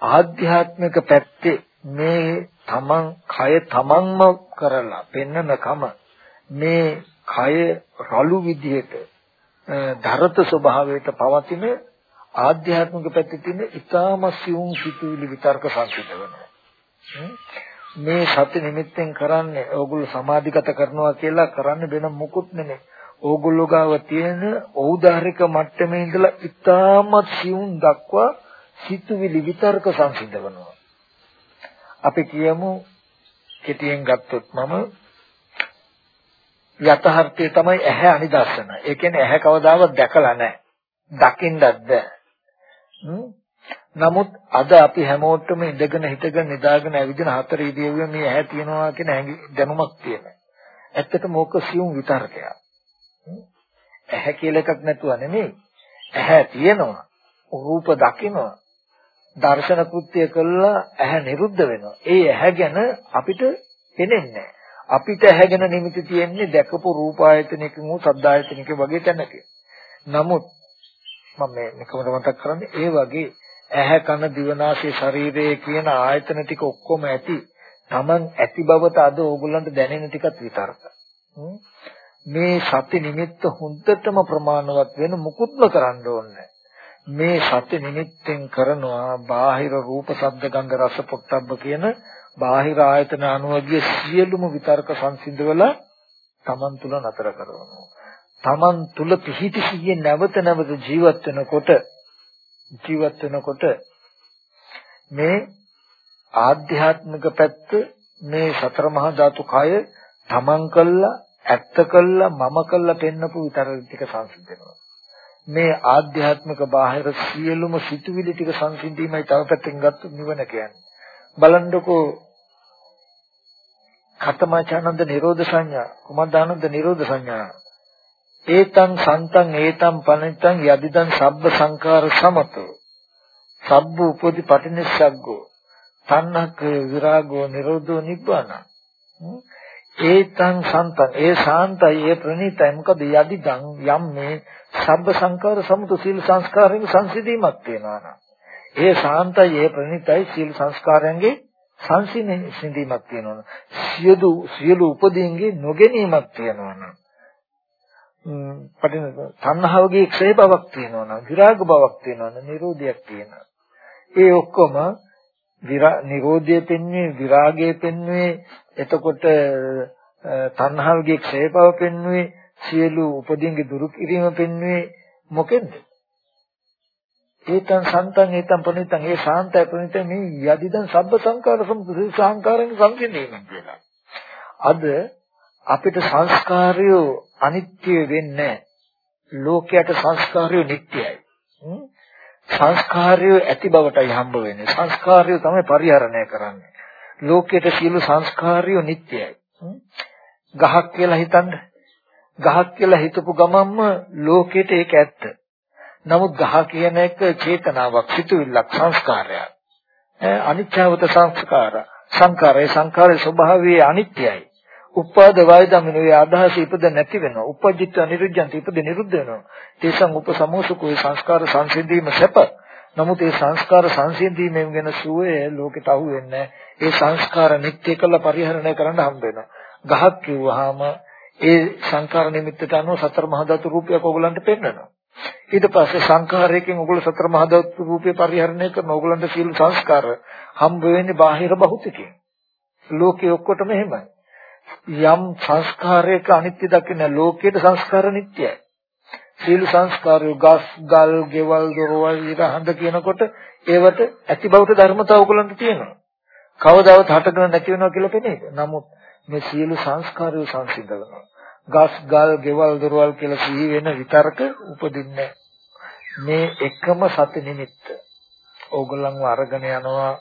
ආධ්‍යාත්මික පැත්තේ මේ තමන් කය තමන්ම කරලා පෙන්නනකම මේ කය රළු විදිහට ධරත ස්වභාවයට පවතින ආධ්‍යාත්මික පැත්තේ තියෙන ඊටාම සියුම් සිතුවිලි විතර්ක සංසිඳ වෙනවා. මේ සති නිමිත්තෙන් කරන්නේ ඕගොල්ලෝ සමාධිගත කරනවා කියලා කරන්නේ වෙන මොකුත් නෙමෙයි. ඕගොල්ලෝ ගාව තියෙන ඖදාරික මට්ටමේ ඉඳලා ඊටාම සියුම් දක්වා සිතුවිලි විතර්ක සංසිඳ වෙනවා. අපි කියමු කෙටියෙන් ගත්තොත් මම යථාර්ථය තමයි ඇහැ අනිදර්ශන. ඒ කියන්නේ ඇහැ කවදාවත් දැකලා නැහැ. දකින්නත් බෑ. නමුත් අද අපි හැමෝටම ඉඳගෙන හිටගෙන නිදාගෙන ඇවිදින හතර ඉදිරියේ මේ ඇහැ තියෙනවා කියන දැනුමක් තියෙනවා. ඇත්තටම ඕක සියුම් විතර්කයක්. ඇහැ කියලා එකක් නැතුව නෙමෙයි. ඇහැ තියෙනවා. රූප දකිනවා. දර්ශන කෘත්‍ය කළා ඇහැ නිරුද්ධ වෙනවා. ඒ ඇහැ ගැන අපිට පෙනෙන්නේ අපිට ඇහැගෙන නිමිති තියෙන්නේ දැකපු රූප ආයතනයකින් වූ සද්ද ආයතනයක වගේ තැනක. නමුත් මම මේකමද මතක් කරන්නේ ඒ වගේ ඇහැ කන දිවනාසය ශරීරය කියන ආයතන ටික ඔක්කොම ඇති. Taman ඇති බවට අද ඕගොල්ලන්ට දැනෙන ටිකත් විතරක. මේ සති නිමිත්ත හොඳටම ප්‍රමාණවත් වෙන මුකුත්ම කරන්න ඕනේ මේ සති නිමිත්තෙන් කරනවා බාහිර රූප ශබ්ද ගන්ධ රස පොට්ටබ්බ කියන බාහිර ආයතන අනුවගේ සියලුම විතර්ක සංසිඳවල තමන් තුල නතර කරනවා. තමන් තුල පිහිටි සිහිය නැවත නැවත ජීවත් වෙනකොට ජීවත් වෙනකොට මේ ආධ්‍යාත්මික පැත්ත මේ සතර මහා ධාතු කය තමන් කළා ඇත්ත කළා මම කළා පෙන්නපු විතර ටික සංසිඳනවා. මේ ආධ්‍යාත්මික බාහිර සියලුම සිතුවිලි ටික සංසිඳීමයි තව පැත්තකින් ගත්ත නිවන කියන්නේ. බලන්නකෝ කතමාචානන්ද නිරෝධ සංඥා කුමද්දානන්ද නිරෝධ සංඥා? ඒතං සන්තං ඒතං පනිතං යදිදං සබ්බ සංකාර සමතෝ. සබ්බ උපදි පටිනිස්සග්ගෝ. තණ්හක විරාගෝ නිරෝධෝ නිබ්බාන. ඒතං සන්තං. ඒ ශාන්තයි ඒ ප්‍රණීතයි. මොකද යදිදං යම් මේ සබ්බ සංකාර සමතු සීල සංස්කාරයෙන් සංසිඳීමක් තියෙනවා නම්. ඒ ශාන්තයි ඒ ප්‍රණීතයි සීල සංස්කාරයන්ගේ සංසිඳීමක් තියෙනවා සියලු සියලු උපදීන්ගේ නොගැනීමක් තියෙනවා නම්. පටින තණ්හාවගේ ක්ෂය බවක් තියෙනවා නම් විරාග බවක් තියෙනවා නම් නිරෝධයක් තියෙනවා. ඒ ඔක්කොම නිරෝධය පෙන්වන්නේ විරාගය පෙන්වන්නේ එතකොට තණ්හාවගේ ක්ෂය බව පෙන්වන්නේ සියලු උපදීන්ගේ දුරු කිරීම පෙන්වන්නේ මොකෙන්ද ඒතං සන්තං ඒතං ප්‍රණිතං ඒ ශාන්තය ප්‍රණිත මේ යදිදං සබ්බ සංකාර සම්පූර්ණ සංකාරයෙන් සංකේතයෙන් කියලා. අද අපිට සංස්කාරය අනිත්‍ය වෙන්නේ ලෝකයට සංස්කාරය නිට්ටයයි. සංස්කාරය ඇති බවටයි හම්බ වෙන්නේ. සංස්කාරය තමයි පරිහරණය කරන්නේ. ලෝකයට සියලු සංස්කාරය නිට්ටයයි. ගහක් කියලා හිතන්න. ගහක් කියලා හිතපු ගමන්ම ලෝකෙට ඒක ඇත්ත. නමුත් ගහ කියන එක චේතනාවක්, සිතුවිල්ලක්, සංස්කාරයක්. අනිත්‍යවත සංස්කාර. සංකාරය සංකාරයේ ස්වභාවය අනිත්‍යයි. උපාද වයදමිනේ අදහස ඉපද නැති වෙනවා. උපජිත නිරුද්ධන්ත ඉපද නිරුද්ධ වෙනවා. තේසං උපසමෝසකෝ සංස්කාර සංසිඳීම සැප. නමුත් ඒ සංස්කාර සංසිඳීමෙන් වෙන සුවය ලෝකෙට අහු වෙන්නේ ඒ සංස්කාර නිත්‍ය කළ පරිහරණය කරන්න හම්බ වෙනවා. ගහක් කිව්වහම ඒ සංකාර නිමිත්තට අනුව සතර මහා ධාතු රූපයක් ඕගලන්ට පෙන්වනවා. ඊට පස්සේ සංඛාරයෙන් ඔයගොල්ලෝ සතර මහා ධාතු රූපේ පරිහරණය කරන ඔයගොල්ලන්ට සීල සංස්කාර හම්බ වෙන්නේ බාහිර භෞතිකයෙන්. ලෝකේ ඔක්කොටම එහෙමයි. යම් සංස්කාරයක අනිත්‍ය දකින ලෝකයේ සංස්කාර නිට්ටයයි. සීල සංස්කාරය ගස් ගල් ගෙවල් දොරවල් ඉර හඳ කියනකොට ඒවට ඇති බවට ධර්මතාව ඔයගොල්ලන්ට තියෙනවා. කවදාවත් හටගෙන නැති වෙනවා කියලා පෙනේද? නමුත් මේ සියලු සංස්කාරය සංසිඳ වෙනවා. ගස් ගල් ගෙවල් දොරවල් කියලා සිහි වෙන විතරක උපදින්නේ මේ එකම සති නිමිත්ත ඕගොල්ලන්ව අරගෙන යනවා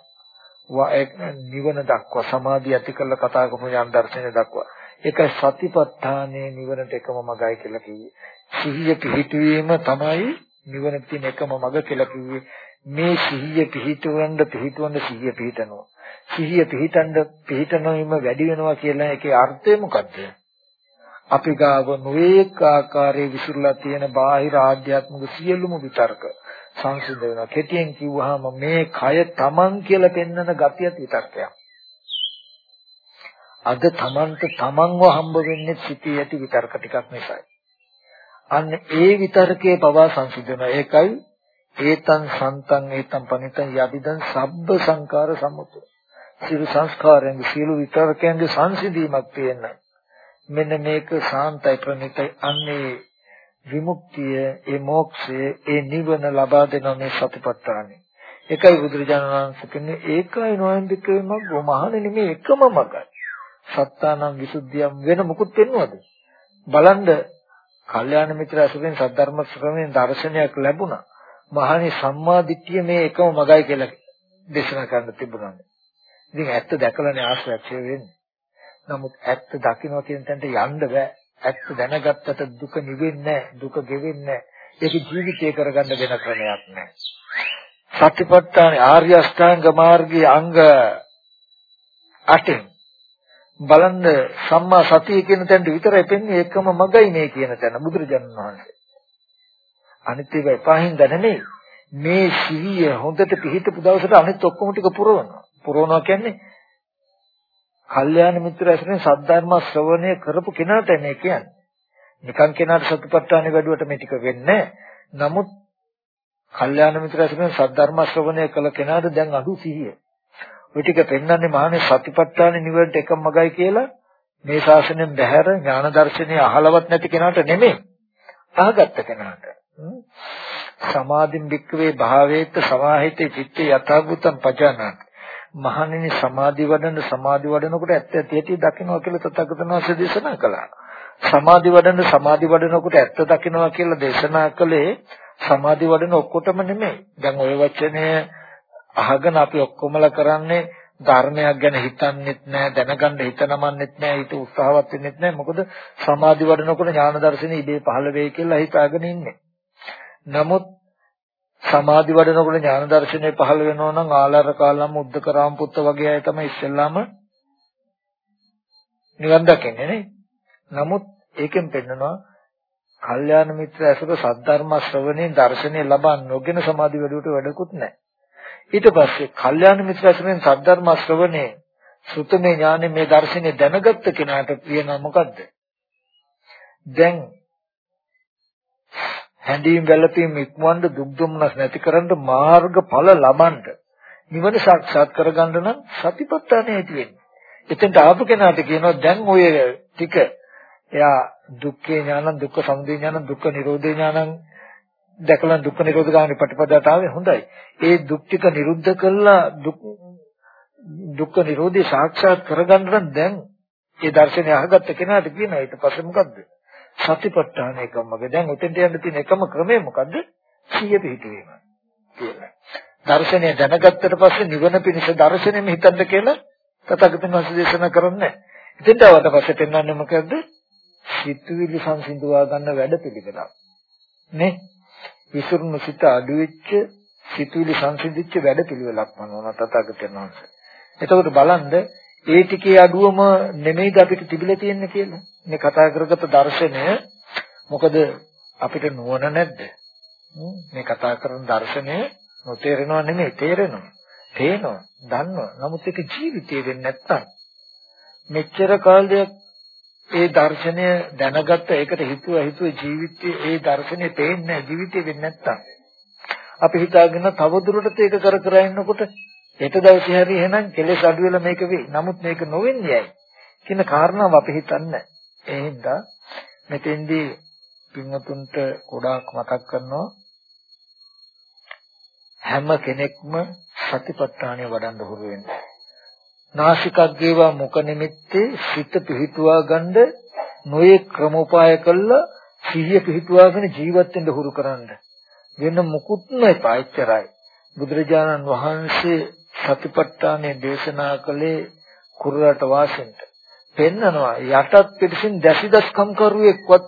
නිවන දක්වා සමාධිය ඇති කරලා කතා කරන යම් දර්ශනය දක්වා. ඒක සතිපට්ඨානයේ නිවනට එකම මගයි කියලා කිව්වේ. සිහිය පිහිටුවීම තමයි නිවනට තියෙන එකම මග කියලා කිව්වේ. මේ සිහිය පිහිටවන්න පිහිටවන්න සිහිය පිහිටනවා. සිහිය පිහිටන්න පිහිටනොයිම වැඩි වෙනවා කියලා ඒකේ අර්ථය මොකද්ද? අපි ගාව නොඑක ආකාරයේ විසිරලා තියෙන බාහිර ආධ්‍යාත්මික සියලුම විතර්ක. සංසිඳ වෙනවා. කෙටියෙන් කිව්වහම මේ කය තමන් කියලා පෙන්වන ගතියත් විතර්කයක්. අද තමන්ට තමන්ව හම්බ වෙන්නේ සිටී ඇති විතර්ක ටිකක් නිසායි. අන්න ඒ විතර්කයේ පවා සංසිඳ වෙනවා. ඒකයි ඒතං සන්තං ඒතං පනිතං යදිදං සබ්බ සංකාර සමුතු. සියලු සංස්කාරයන්ගේ සියලු විතර්කයන්ගේ සංසිඳීමක් තියෙනවා. මෙන්න මේක සාන්තයි ප්‍රණිතයි අන්නේ විමුක්තිය ඒ මොක්ෂය ඒ නිවන ලබා දෙන මේ සතිපට්ඨානෙ. එකයි බුදුරජාණන් වහන්සේ කියන්නේ ඒකයි නොයන්දිකේ මග්ග මහණෙනි මේ එකම මගයි. සත්තානම් විසුද්ධියම් වෙන මුකුත් වෙනවද බලන්න කල්යාණ මිත්‍ර අසුරෙන් සද්ධර්ම ශ්‍රවණයෙන් දර්ශනයක් ලැබුණා. මහණනි සම්මා දිට්ඨිය මේ එකම මගයි කියලා දේශනා කරන්න තිබුණා ඉතින් ඇත්ත දැකලානේ ආශ්‍රය වෙන්නේ. නමුත් ඇත්ත දකින්න කියන තැනට යන්න බෑ. ඇත්ත දැනගත්තට දුක නිවෙන්නේ දුක ගෙවෙන්නේ ඒක ජීවිතය කරගන්න වෙන ක්‍රමයක් නෑ. සත්‍යපට්ඨාන ආර්ය අෂ්ටාංග මාර්ගයේ අංග 8 බලන්න සම්මා සතිය කියන තැනට විතරයි පෙන්නේ එකම මගයි මේ කියන තැන බුදුරජාණන් වහන්සේ. අනිත් ඒවා එපාහින්ද නෙමෙයි. මේ සිහිය හොඳට පිහිටපු දවසට අනිත් ඔක්කොම ටික පුරවනවා. පුරවනවා කියන්නේ කල්යාණ මිත්‍ර ඇසුරෙන් සද්ධර්ම ශ්‍රවණය කරපු කෙනාට මේ කියන්නේ. නිකන් කෙනාට සතිපට්ඨානෙ වැඩුවට මේ ටික වෙන්නේ නමුත් කල්යාණ මිත්‍ර ඇසුරෙන් සද්ධර්ම ශ්‍රවණය කළ කෙනාට දැන් අඩු සිහිය. ඔය ටික පෙන්වන්නේ මහානේ සතිපට්ඨානෙ නිවනට එකම මගයි කියලා මේ ශාසනයෙන් බැහැර ඥාන දර්ශනය අහලවත් නැති කෙනාට නෙමෙයි. අහගත්ත කෙනාට. සමාධින් වික්‍රේ භාවේත සමාහිතේ චිත්තේ යථාභූතං පජානාති මහණෙනි සමාධි වඩන සමාධි වඩනකොට ඇත්ත ඇති ඇති දකින්නවා කියලා තථාගතයන් වහන්සේ දේශනා කළා. සමාධි වඩන සමාධි වඩනකොට ඇත්ත දකින්නවා කියලා දේශනා කළේ සමාධි වඩන ඔක්කොටම නෙමෙයි. දැන් ওই වචනය අහගෙන අපි ඔක්කොමලා කරන්නේ ධර්මයක් ගැන හිතන්නෙත් නැහැ දැනගන්න හිතනමන්නෙත් නැහැ ඊට උත්සාහවත් වෙන්නෙත් නැහැ මොකද සමාධි වඩනකොට ඥාන දර්ශනෙ ඉබේ පහළ වෙයි කියලා හිතාගෙන ඉන්නේ. නමුත් සමාධි වඩනකොට ඥාන දර්ශනය පහළ වෙනවා නම් ආලාර කාලම් උද්දකරාම පුත්ත වගේ අය තමයි ඉස්සෙල්ලාම නිවන් දකින්නේ නේ. නමුත් ඒකෙන් පෙන්නනවා කල්යාණ මිත්‍ර ඇසුර සද්ධර්ම ශ්‍රවණේ දර්ශනය ලබා නොගෙන සමාධි වැඩුවට වැඩකුත් නැහැ. ඊට පස්සේ කල්යාණ මිත්‍ර ඇසුරෙන් සද්ධර්ම ශ්‍රවණේ සුතමේ ඥානෙ මේ දර්ශනේ දැනගත්ත කෙනාට කියනවා මොකද්ද? දැන් හැඬීම් වැළපීම් ඉක්මවන්න දුක් දුම්නස් නැති කරන්න මාර්ගඵල ලබන්න නිවන සාක්ෂාත් කරගන්න නම් සතිපට්ඨානය ඇති වෙන්නේ. එතෙන්ට ආපු කෙනාට කියනවා දැන් ඔය ටික එයා දුක්ඛේ ඥානං දුක්ඛ සමුදය ඥානං දුක්ඛ නිරෝධේ ඥානං දැකලා දුක්ඛ නිරෝධ ගාමී ප්‍රතිපදාට ආවේ හොඳයි. ඒ දුක් ටික නිරුද්ධ කළා දුක් දුක්ඛ නිරෝධය සාක්ෂාත් කරගන්න නම් දැන් ඒ දර්ශනය අහගත්ත කෙනාට කියනවා ඊට පස්සේ මොකද්ද? සතිපට්ඨාන එකම වගේ. දැන් උතෙන්ට යන්න තියෙන එකම ක්‍රමය මොකද්ද? සිහිය පිහිටවීම කියලා. දර්ශනය දැනගත්තට පස්සේ නිවන පිණිස දර්ශනෙම හිතන්න කියලා තථාගතයන් වහන්සේ දේශනා කරන්නේ. ඉතින් තවට පස්සේ පෙන්වන්නේ මොකද්ද? සිතුවිලි සංසිඳුවා ගන්න වැඩ පිළිවෙලක්. නේ? විසුරුණු සිත අඩු වෙච්ච සිතුවිලි සංසිඳිච්ච වැඩ පිළිවෙලක් වනවා තථාගතයන් වහන්සේ. එතකොට බලන්න ඒ ටිකේ අඩුවම නෙමෙයිද අපිට තිබිලා තියෙන්නේ කියලා. මේ කතා කරගත්ත දර්ශනය මොකද අපිට නුවණ නැද්ද? මේ කතා කරන දර්ශනය නොතේරෙනව නෙමෙයි තේරෙනවා. තේනවා, දන්නවා. නමුත් ඒක ජීවිතේ වෙන්නේ නැත්තම් මෙච්චර කාලයක් ඒ දර්ශනය දැනගත්ත ඒකට හිතුව හිතුව ජීවිතයේ ඒ දර්ශනය පේන්නේ ජීවිතේ වෙන්නේ නැත්තම් අපි හිතාගෙන තව දුරටත් ඒක කර කර ඉන්නකොට හෙට දවසේ හරි එහෙනම් කෙලෙස් අඩු වෙලා මේක වෙයි. නමුත් මේක නොවෙන්නේ ඇයි? කියන කාරණාව අපි හිතන්නේ. ඒ හින්දා මෙතෙන්දී පින්වතුන්ට ගොඩාක් මතක් කරනවා හැම කෙනෙක්ම සතිපට්ඨානය වඩන්න හුරු වෙන්න. නාසිකග්ගේවා මුඛ නිමිත්තේ සිත පිහිටුවා ගන්න නොයේ ක්‍රමෝපාය කළා සිහිය පිහිටුවාගෙන ජීවත් වෙන්න හුරු කරන්න. වෙන මුකුත්ම එපා එච්චරයි. බුදුරජාණන් වහන්සේ සතිපට්ඨානය දේශනා කළේ කුරුරට වාසෙන්ට. පෙන්නනවා යටත් පිටින් දැසිදස්කම් කරුවෙක්වත්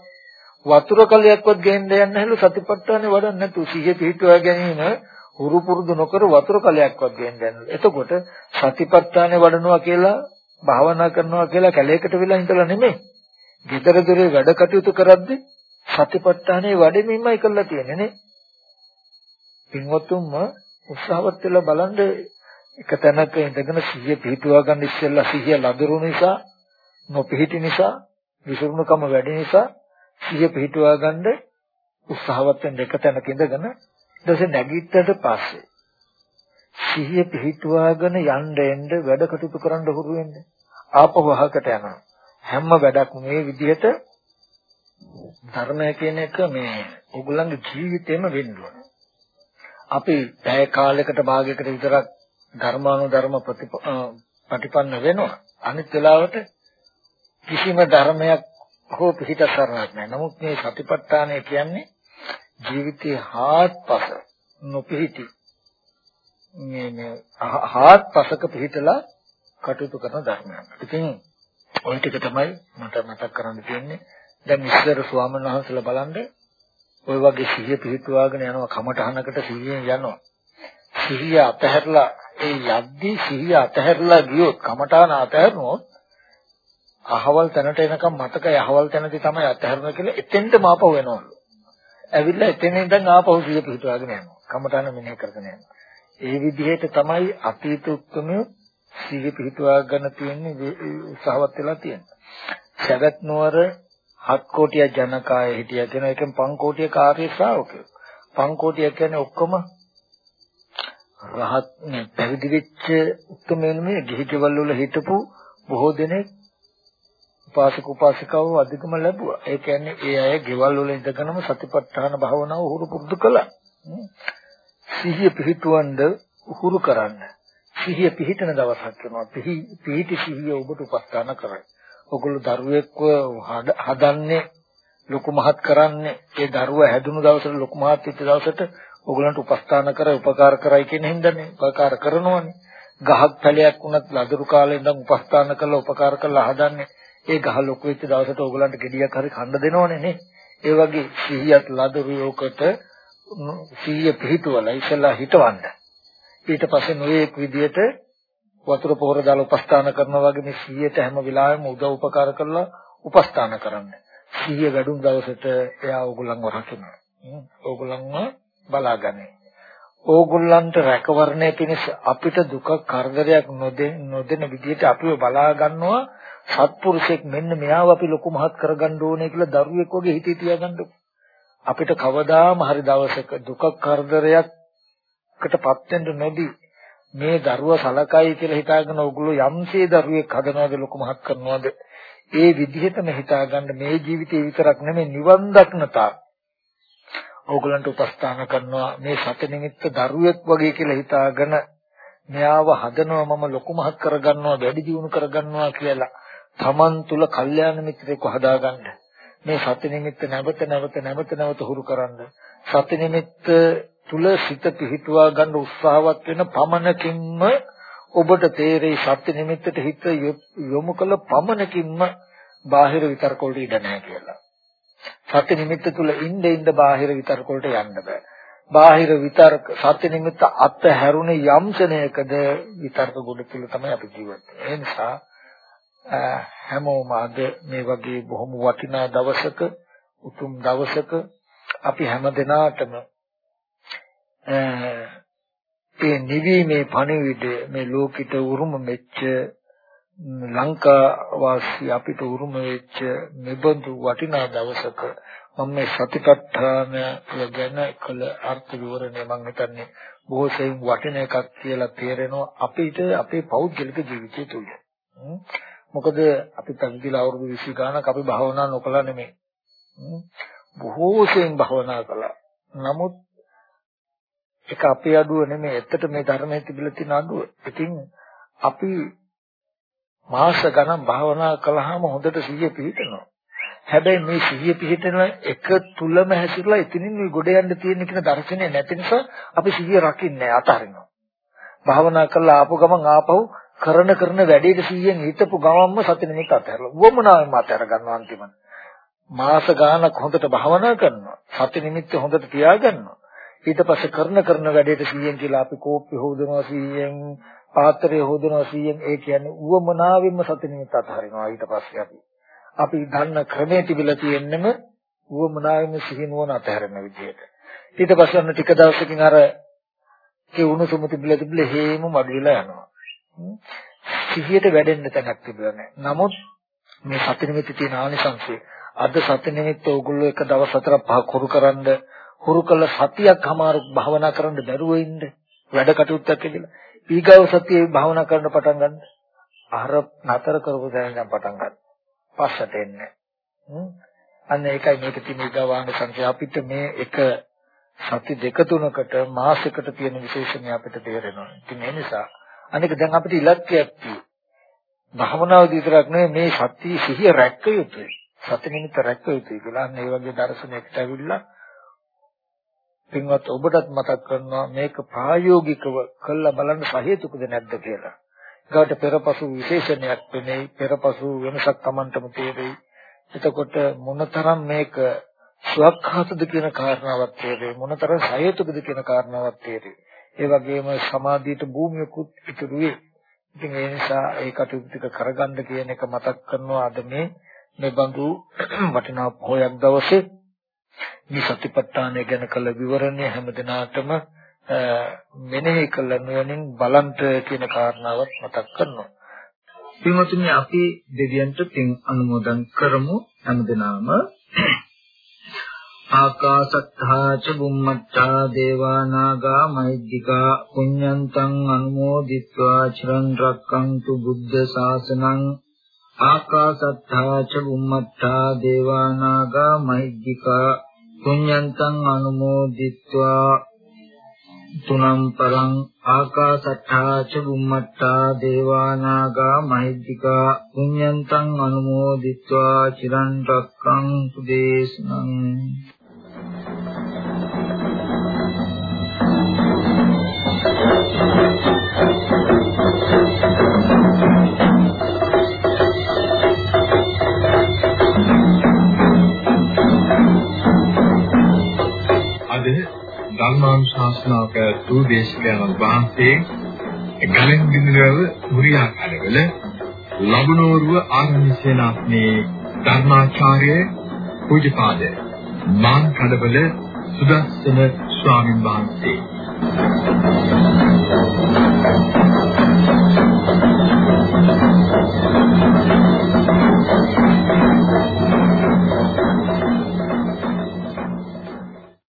වතුර කලයක්වත් ගේන්න යන්නේ නැහැලු සතිපට්ඨානය වඩන්න නැතු සිහිය පිහිටුවා ගැනීම හුරු පුරුදු නොකර වතුර කලයක්වත් ගේන්න යනවා. එතකොට සතිපට්ඨානය වඩනවා කියලා භාවනා කරනවා කියලා කැලේකට වෙලා ඉඳලා නෙමෙයි. ගෙදර දොරේ වැඩ කටයුතු කරද්දී සතිපට්ඨානය වඩෙමින්මයි කරලා තියෙන්නේ නේ. පින්වත්තුන්ම උත්සාහවත් වෙලා බලන්න එක තැනක ඉඳගෙන සිහිය පිහිටුවා ගන්න ඉස්සෙල්ලා සිහිය ලදරු නිසා නොපිහිටි නිසා විසුරුණුකම වැඩි නිසා සිහිය පිහිටුවා ගන්න උත්සාහවත් වෙන්න එක තැනක ඉඳගෙන ඊට නැගිට්ටට පස්සේ සිහිය පිහිටුවාගෙන යන්න එන්න වැඩ කටයුතු කරන්න හුරු වෙන්න. ආපහු අහකට යනවා. හැම වැඩක් මේ විදිහට ධර්මය කියන එක මේ ඕගොල්ලන්ගේ ජීවිතේම වෙන්න ඕන. අපි පැය කාලයකට භාගයකට විතරක් ධර්මානුධර්ම ප්‍රතිපන්න වෙනවා. අනිත් වෙලාවට කිසිම ධර්මයක් හෝ පිහිට කරන්නක් නැහැ. නමුත් මේ සතිපට්ඨානය කියන්නේ ජීවිතේ හාත්පස නොපිහිටි මේ මේ හාත්පසක පිහිටලා කටයුතු කරන ධර්මයක්. ඉතින් ওই ටික තමයි මට මතක් කරන්න තියෙන්නේ. දැන් ඉස්සර ස්වාමීන් වහන්සේලා බලන්න ওই වගේ සිහිය පිහිටුවාගෙන යනවා කමටහනකට සිහියෙන් යනවා. සිහිය අතහැරලා ඒ යද්දී සිහිය අතහැරලා ගියොත් කමටහන අතහැරනොත් අහවල් තැනට එනකම් මතකයි අහවල් තැනදී තමයි අතහැරන කියලා එතෙන්ට මාපව වෙනවලු. ඇවිල්ලා එතන ඉඳන් ආපහු සිය පිටවාගෙන යනවා. කමඨාන මෙනෙහි කරගෙන යනවා. ඒ විදිහට තමයි අතීත උත්තුමය සිය පිටවාගෙන තියෙන්නේ උත්සාහවත් වෙලා තියෙන්නේ. සවැත් නුවර හත් කෝටිය ජනකාය හිටියා කියන එකෙන් පන් කෝටිය කාර්ය ශ්‍රාවකයෝ. පන් කෝටිය කියන්නේ ඔක්කොම රහත් පැවිදි වෙච්ච උත්තුමයන් මේ ගිහි ගෙවල් වල හිටපු බොහෝ දෙනෙක් උපාසක උපාසිකාව අධිකම ලැබුවා. ඒ කියන්නේ ඒ අය ගෙවල් වල ඉඳගෙනම සතිපට්ඨාන භාවනාව උහුරු පුරුදු කළා. සිහිය පිහිටවන්න උහුරු කරන්න. සිහිය පිහිටන දවසක් වෙනවා. පිහිටි සිහිය ඔබට උපස්ථාන කරයි. ඔගොල්ලෝ දරුවෙක්ව හදන්නේ ලොකු මහත් කරන්නේ ඒ දරුවා හැදුණු දවසට ලොකු මහත් වෙච්ච දවසට ඕගලන්ට උපස්ථාන කර උපකාර කරයි කියන හින්දානේ. උපකාර කරනවනේ. ගහක් පැලයක් වුණත් ලදරු කාලේ ඉඳන් උපස්ථාන කරලා උපකාර කරලා හදන්නේ. ඒ ගහ ලොකු වෙච්ච දවසට ඕගලන්ට ගෙඩියක් හරි කන්න දෙනවනේ නේ. ඒ වගේ සිහියත් ලදරු යෝකට සිහිය පිහිටුවලා ඉස්සලා හිටවන්න. ඊට පස්සේ නොයේක් විදියට වතුර පොහොර දාලා උපස්ථාන කරනවා වගේ මේ සිහියට හැම වෙලාවෙම උදව් උපකාර කරලා උපස්ථාන කරන්න. සිහිය වැඩුම් දවසට එයා ඕගොල්ලන්ව රකිනවා. ඕගොල්ලන්ව බලාගන්නේ. ඕගොල්ලන්ට රැකවරණය පිණිස අපිට දුක කරදරයක් නොදෙන නොදෙන විදිහට අපිව බලා ගන්නවා සත්පුරුෂෙක් මෙන්න මෙයාව අපි ලොකු මහත් කරගන්න ඕනේ කියලා දරුවෙක් වගේ හිතේ තියාගන්න අපිට කවදාම හරි දවසක දුක කරදරයක්කටපත් වෙන්න නොදී මේ දරුවා සලකයි කියලා හිතාගෙන ඕගොල්ලෝ යම්සේ දරුවෙක් හදනවද ලොකු මහත් කරනවද? ඒ විදිහටම හිතාගන්න මේ ජීවිතේ විතරක් නෙමෙයි නිවන් දක්න තාක් ඕගලන්ට උපස්ථාන කරනවා. මේ සත නිමිත්ත දරුවෙක් වගේ කියලා හිතාගෙන මෙයාව හදනවා මම ලොකු මහත් කරගන්නවා වැඩි දියුණු කරගන්නවා කියලා Taman තුල කල්යාණ මිත්‍රෙක් හදාගන්න. මේ සති නිමිත්ත නැවත නැවත නැවත නැවත හුරු කරන්න. සති නිමිත්ත තුල සිත පිහිටුවා ගන්න උත්සාහවත් වෙන පමණකින්ම ඔබට තේරෙයි සත්‍ය නිමිත්තට හිත යොමු කළ පමණකින්ම බාහිර විතර්ක වලට ඉඩ නැහැ කියලා. සත්‍ය නිමිත්ත තුල ඉන්න ඉන්න බාහිර විතර්ක වලට යන්න බෑ. බාහිර විතර්ක සත්‍ය නිමිත්ත අත් හැරුණේ යම් ශනයකද විතර්ක ගොඩ තුල තමයි අපි ජීවත් වෙන්නේ. ඒ නිසා හැමෝම අද මේ වගේ බොහොම වටිනා දවසක උතුම් දවසක අපි හැම දිනාටම ඒ නිවීමේ පණිවිඩය මේ ලෝකිත උරුම මෙච්ච ලංකා වාසී අපිට උරුම වෙච්ච මෙබඳු වටිනා දවසක මම මේ සතිපට්ඨාන ගැන කළ අර්ථ විවරණය මම හිතන්නේ බොහෝ සෙයින් වටින එකක් කියලා තේරෙනවා අපිට අපේ පෞද්ගලික ජීවිතය තුළ. මොකද අපි පැවිදිලා අවුරුදු 20 ගානක් අපි භාවනා නොකළා නෙමෙයි. බොහෝ සෙයින් භාවනා කළා. නමුත් ඒක අපේ අඩුව නෙමෙයි. ඇත්තට මේ ධර්මයේ තිබිලා තියෙන අඩුව. ඉතින් අපි මාස ගණන් භාවනා කළාම හොඳට සිහිය පිහිටනවා. හැබැයි මේ සිහිය පිහිටන එක තුලම හැසිරලා එතනින් මේ ගොඩ යන්න තියෙන කියන දර්ශනය නැති නිසා අපි සිහිය රකින්නේ අතහරිනවා. භාවනා කළා ආපු ගමන් ආපහු කරන කරන වැඩේට සිහියෙන් හිටපු ගමන්ම සති නිමිත්ත අතහැරලා. වොමනාවෙන් අතහැර ගන්නවා අන්තිමට. මාස ගානක් හොඳට භාවනා කරනවා. සති නිමිත්ත හොඳට තියාගන්නවා. ඊට පස්සේ කරන කරන වැඩේට සිහියෙන් කියලා අපි කෝප්පි හොදනවා සිහියෙන් පාත්‍රය හොදනවා 100න් ඒ කියන්නේ උවමනාවෙන්ම සති නිමිත්ත අතහරිනවා. ඊට පස්සේ අපි අපි දන්න ක්‍රමයේ තිබිලා තියෙන්නම උවමනාවෙන්ම සිහිනුවන අතහැරෙන විදිහට. ඊට පස්සේ අන්න ටික දවසකින් අර ඒ උණුසුම තිබිලා තිබිලා හේම මඩු වෙලා යනවා සිහියට වැඩෙන්න තැනක් තිබුණා නෑ. නමුත් මේ සති නිමිති තියෙන ආනිසංසය අද සති නිමිත්ත ඕගොල්ලෝ එක දවස් හතරක් පහක් හුරු කරන්ද හුරු කළ සතියක් හමාරු භාවනා කරන්න බැරුව ඉන්න වැඩ කටයුත්තක් කියලා ඊගව සතියේ භාවනා කරන්න පටන් ගන්න. අර නතර කරපු දැන ඉඳන් පටන් ගන්න. පස්සට එන්නේ. අන්න ඒකයි මේක තියෙන ඊගවාන සංඛ්‍යා අපිට මේ එක සති දෙක තුනකට මාසයකට තියෙන විශේෂණය අපිට තේරෙනවා. ඉතින් ඒ නිසා අනික දැන් අපිට ඉලක්කයක් තියෙනවා. භාවනාව විතරක් නෙවෙයි මේ සතිය සිහිය රැක්ක යුතුයි. සති නිමිත්ත රැක්ක යුතුයි කියලා. අන්න ඒ වගේ දර්ශනයකට ඇවිල්ලා පින්වත් ඔබටත් මතක් කරනවා මේක ප්‍රායෝගිකව කළා බලන්න සහේතුකද නැද්ද කියලා. ඒකට පෙරපසු විශේෂණයක් වෙන්නේ පෙරපසු වෙනසක් Tamanටම තේරෙයි. එතකොට මොනතරම් මේක සුවක්ඛාතද කියන කාරණාවක් තේරෙයි. මොනතරම් සහේතුකද කියන කාරණාවක් තේරෙයි. ඒ වගේම සමාධියට භූමියකුත් ඉතුරු වෙයි. ඉතින් ඒ නිසා ඒ කටයුතු ටික කරගන්න කියන එක මතක් කරනවා අද මේ මේ බඳු වටිනා පොයක් දවසේ මේ සතිපට්ඨානය ගැන කළ විවරණය හැමදිනාටම මෙනෙහි කළ නුවණින් බලන්ට කියන කාරණාවත් මතක් කරනවා. පින්වතුනි අපි දෙවියන්ට පින් අනුමෝදන් කරමු හැමදෙනාම. ආකාසත්තා ච බුම්මත්තා දේවා නාග මහිද්దికා පුඤ්ඤන්තං අනුමෝදිත්වා චිරන් රැක්කන්තු බුද්ධ ශාසනං ආකාසත්තා ච බුම්මත්තා දේවා නාග මහිද්దికා පුඤ්ඤන්තං අනුමෝදිත්වා. තුනම් පරං ආකාසට්ඨා ච බුම්මට්ඨා දේවානාගා මහිද්దికා. පුඤ්ඤන්තං අනුමෝදිත්වා. චිරන් රක්ඛන්තු දේශනං ධර්මානුශාසනාව පැවැත්වූ දේශකයන්න් වහන්සේ ගලෙන් බිඳුරව මුරියා කඩවල ලබනෝරුව ආරණ්‍ය සේනාසනේ ධර්මාචාර්ය පූජ්‍යපාද මාන් කඩවල සුදස්සන ස්වාමින් වහන්සේ.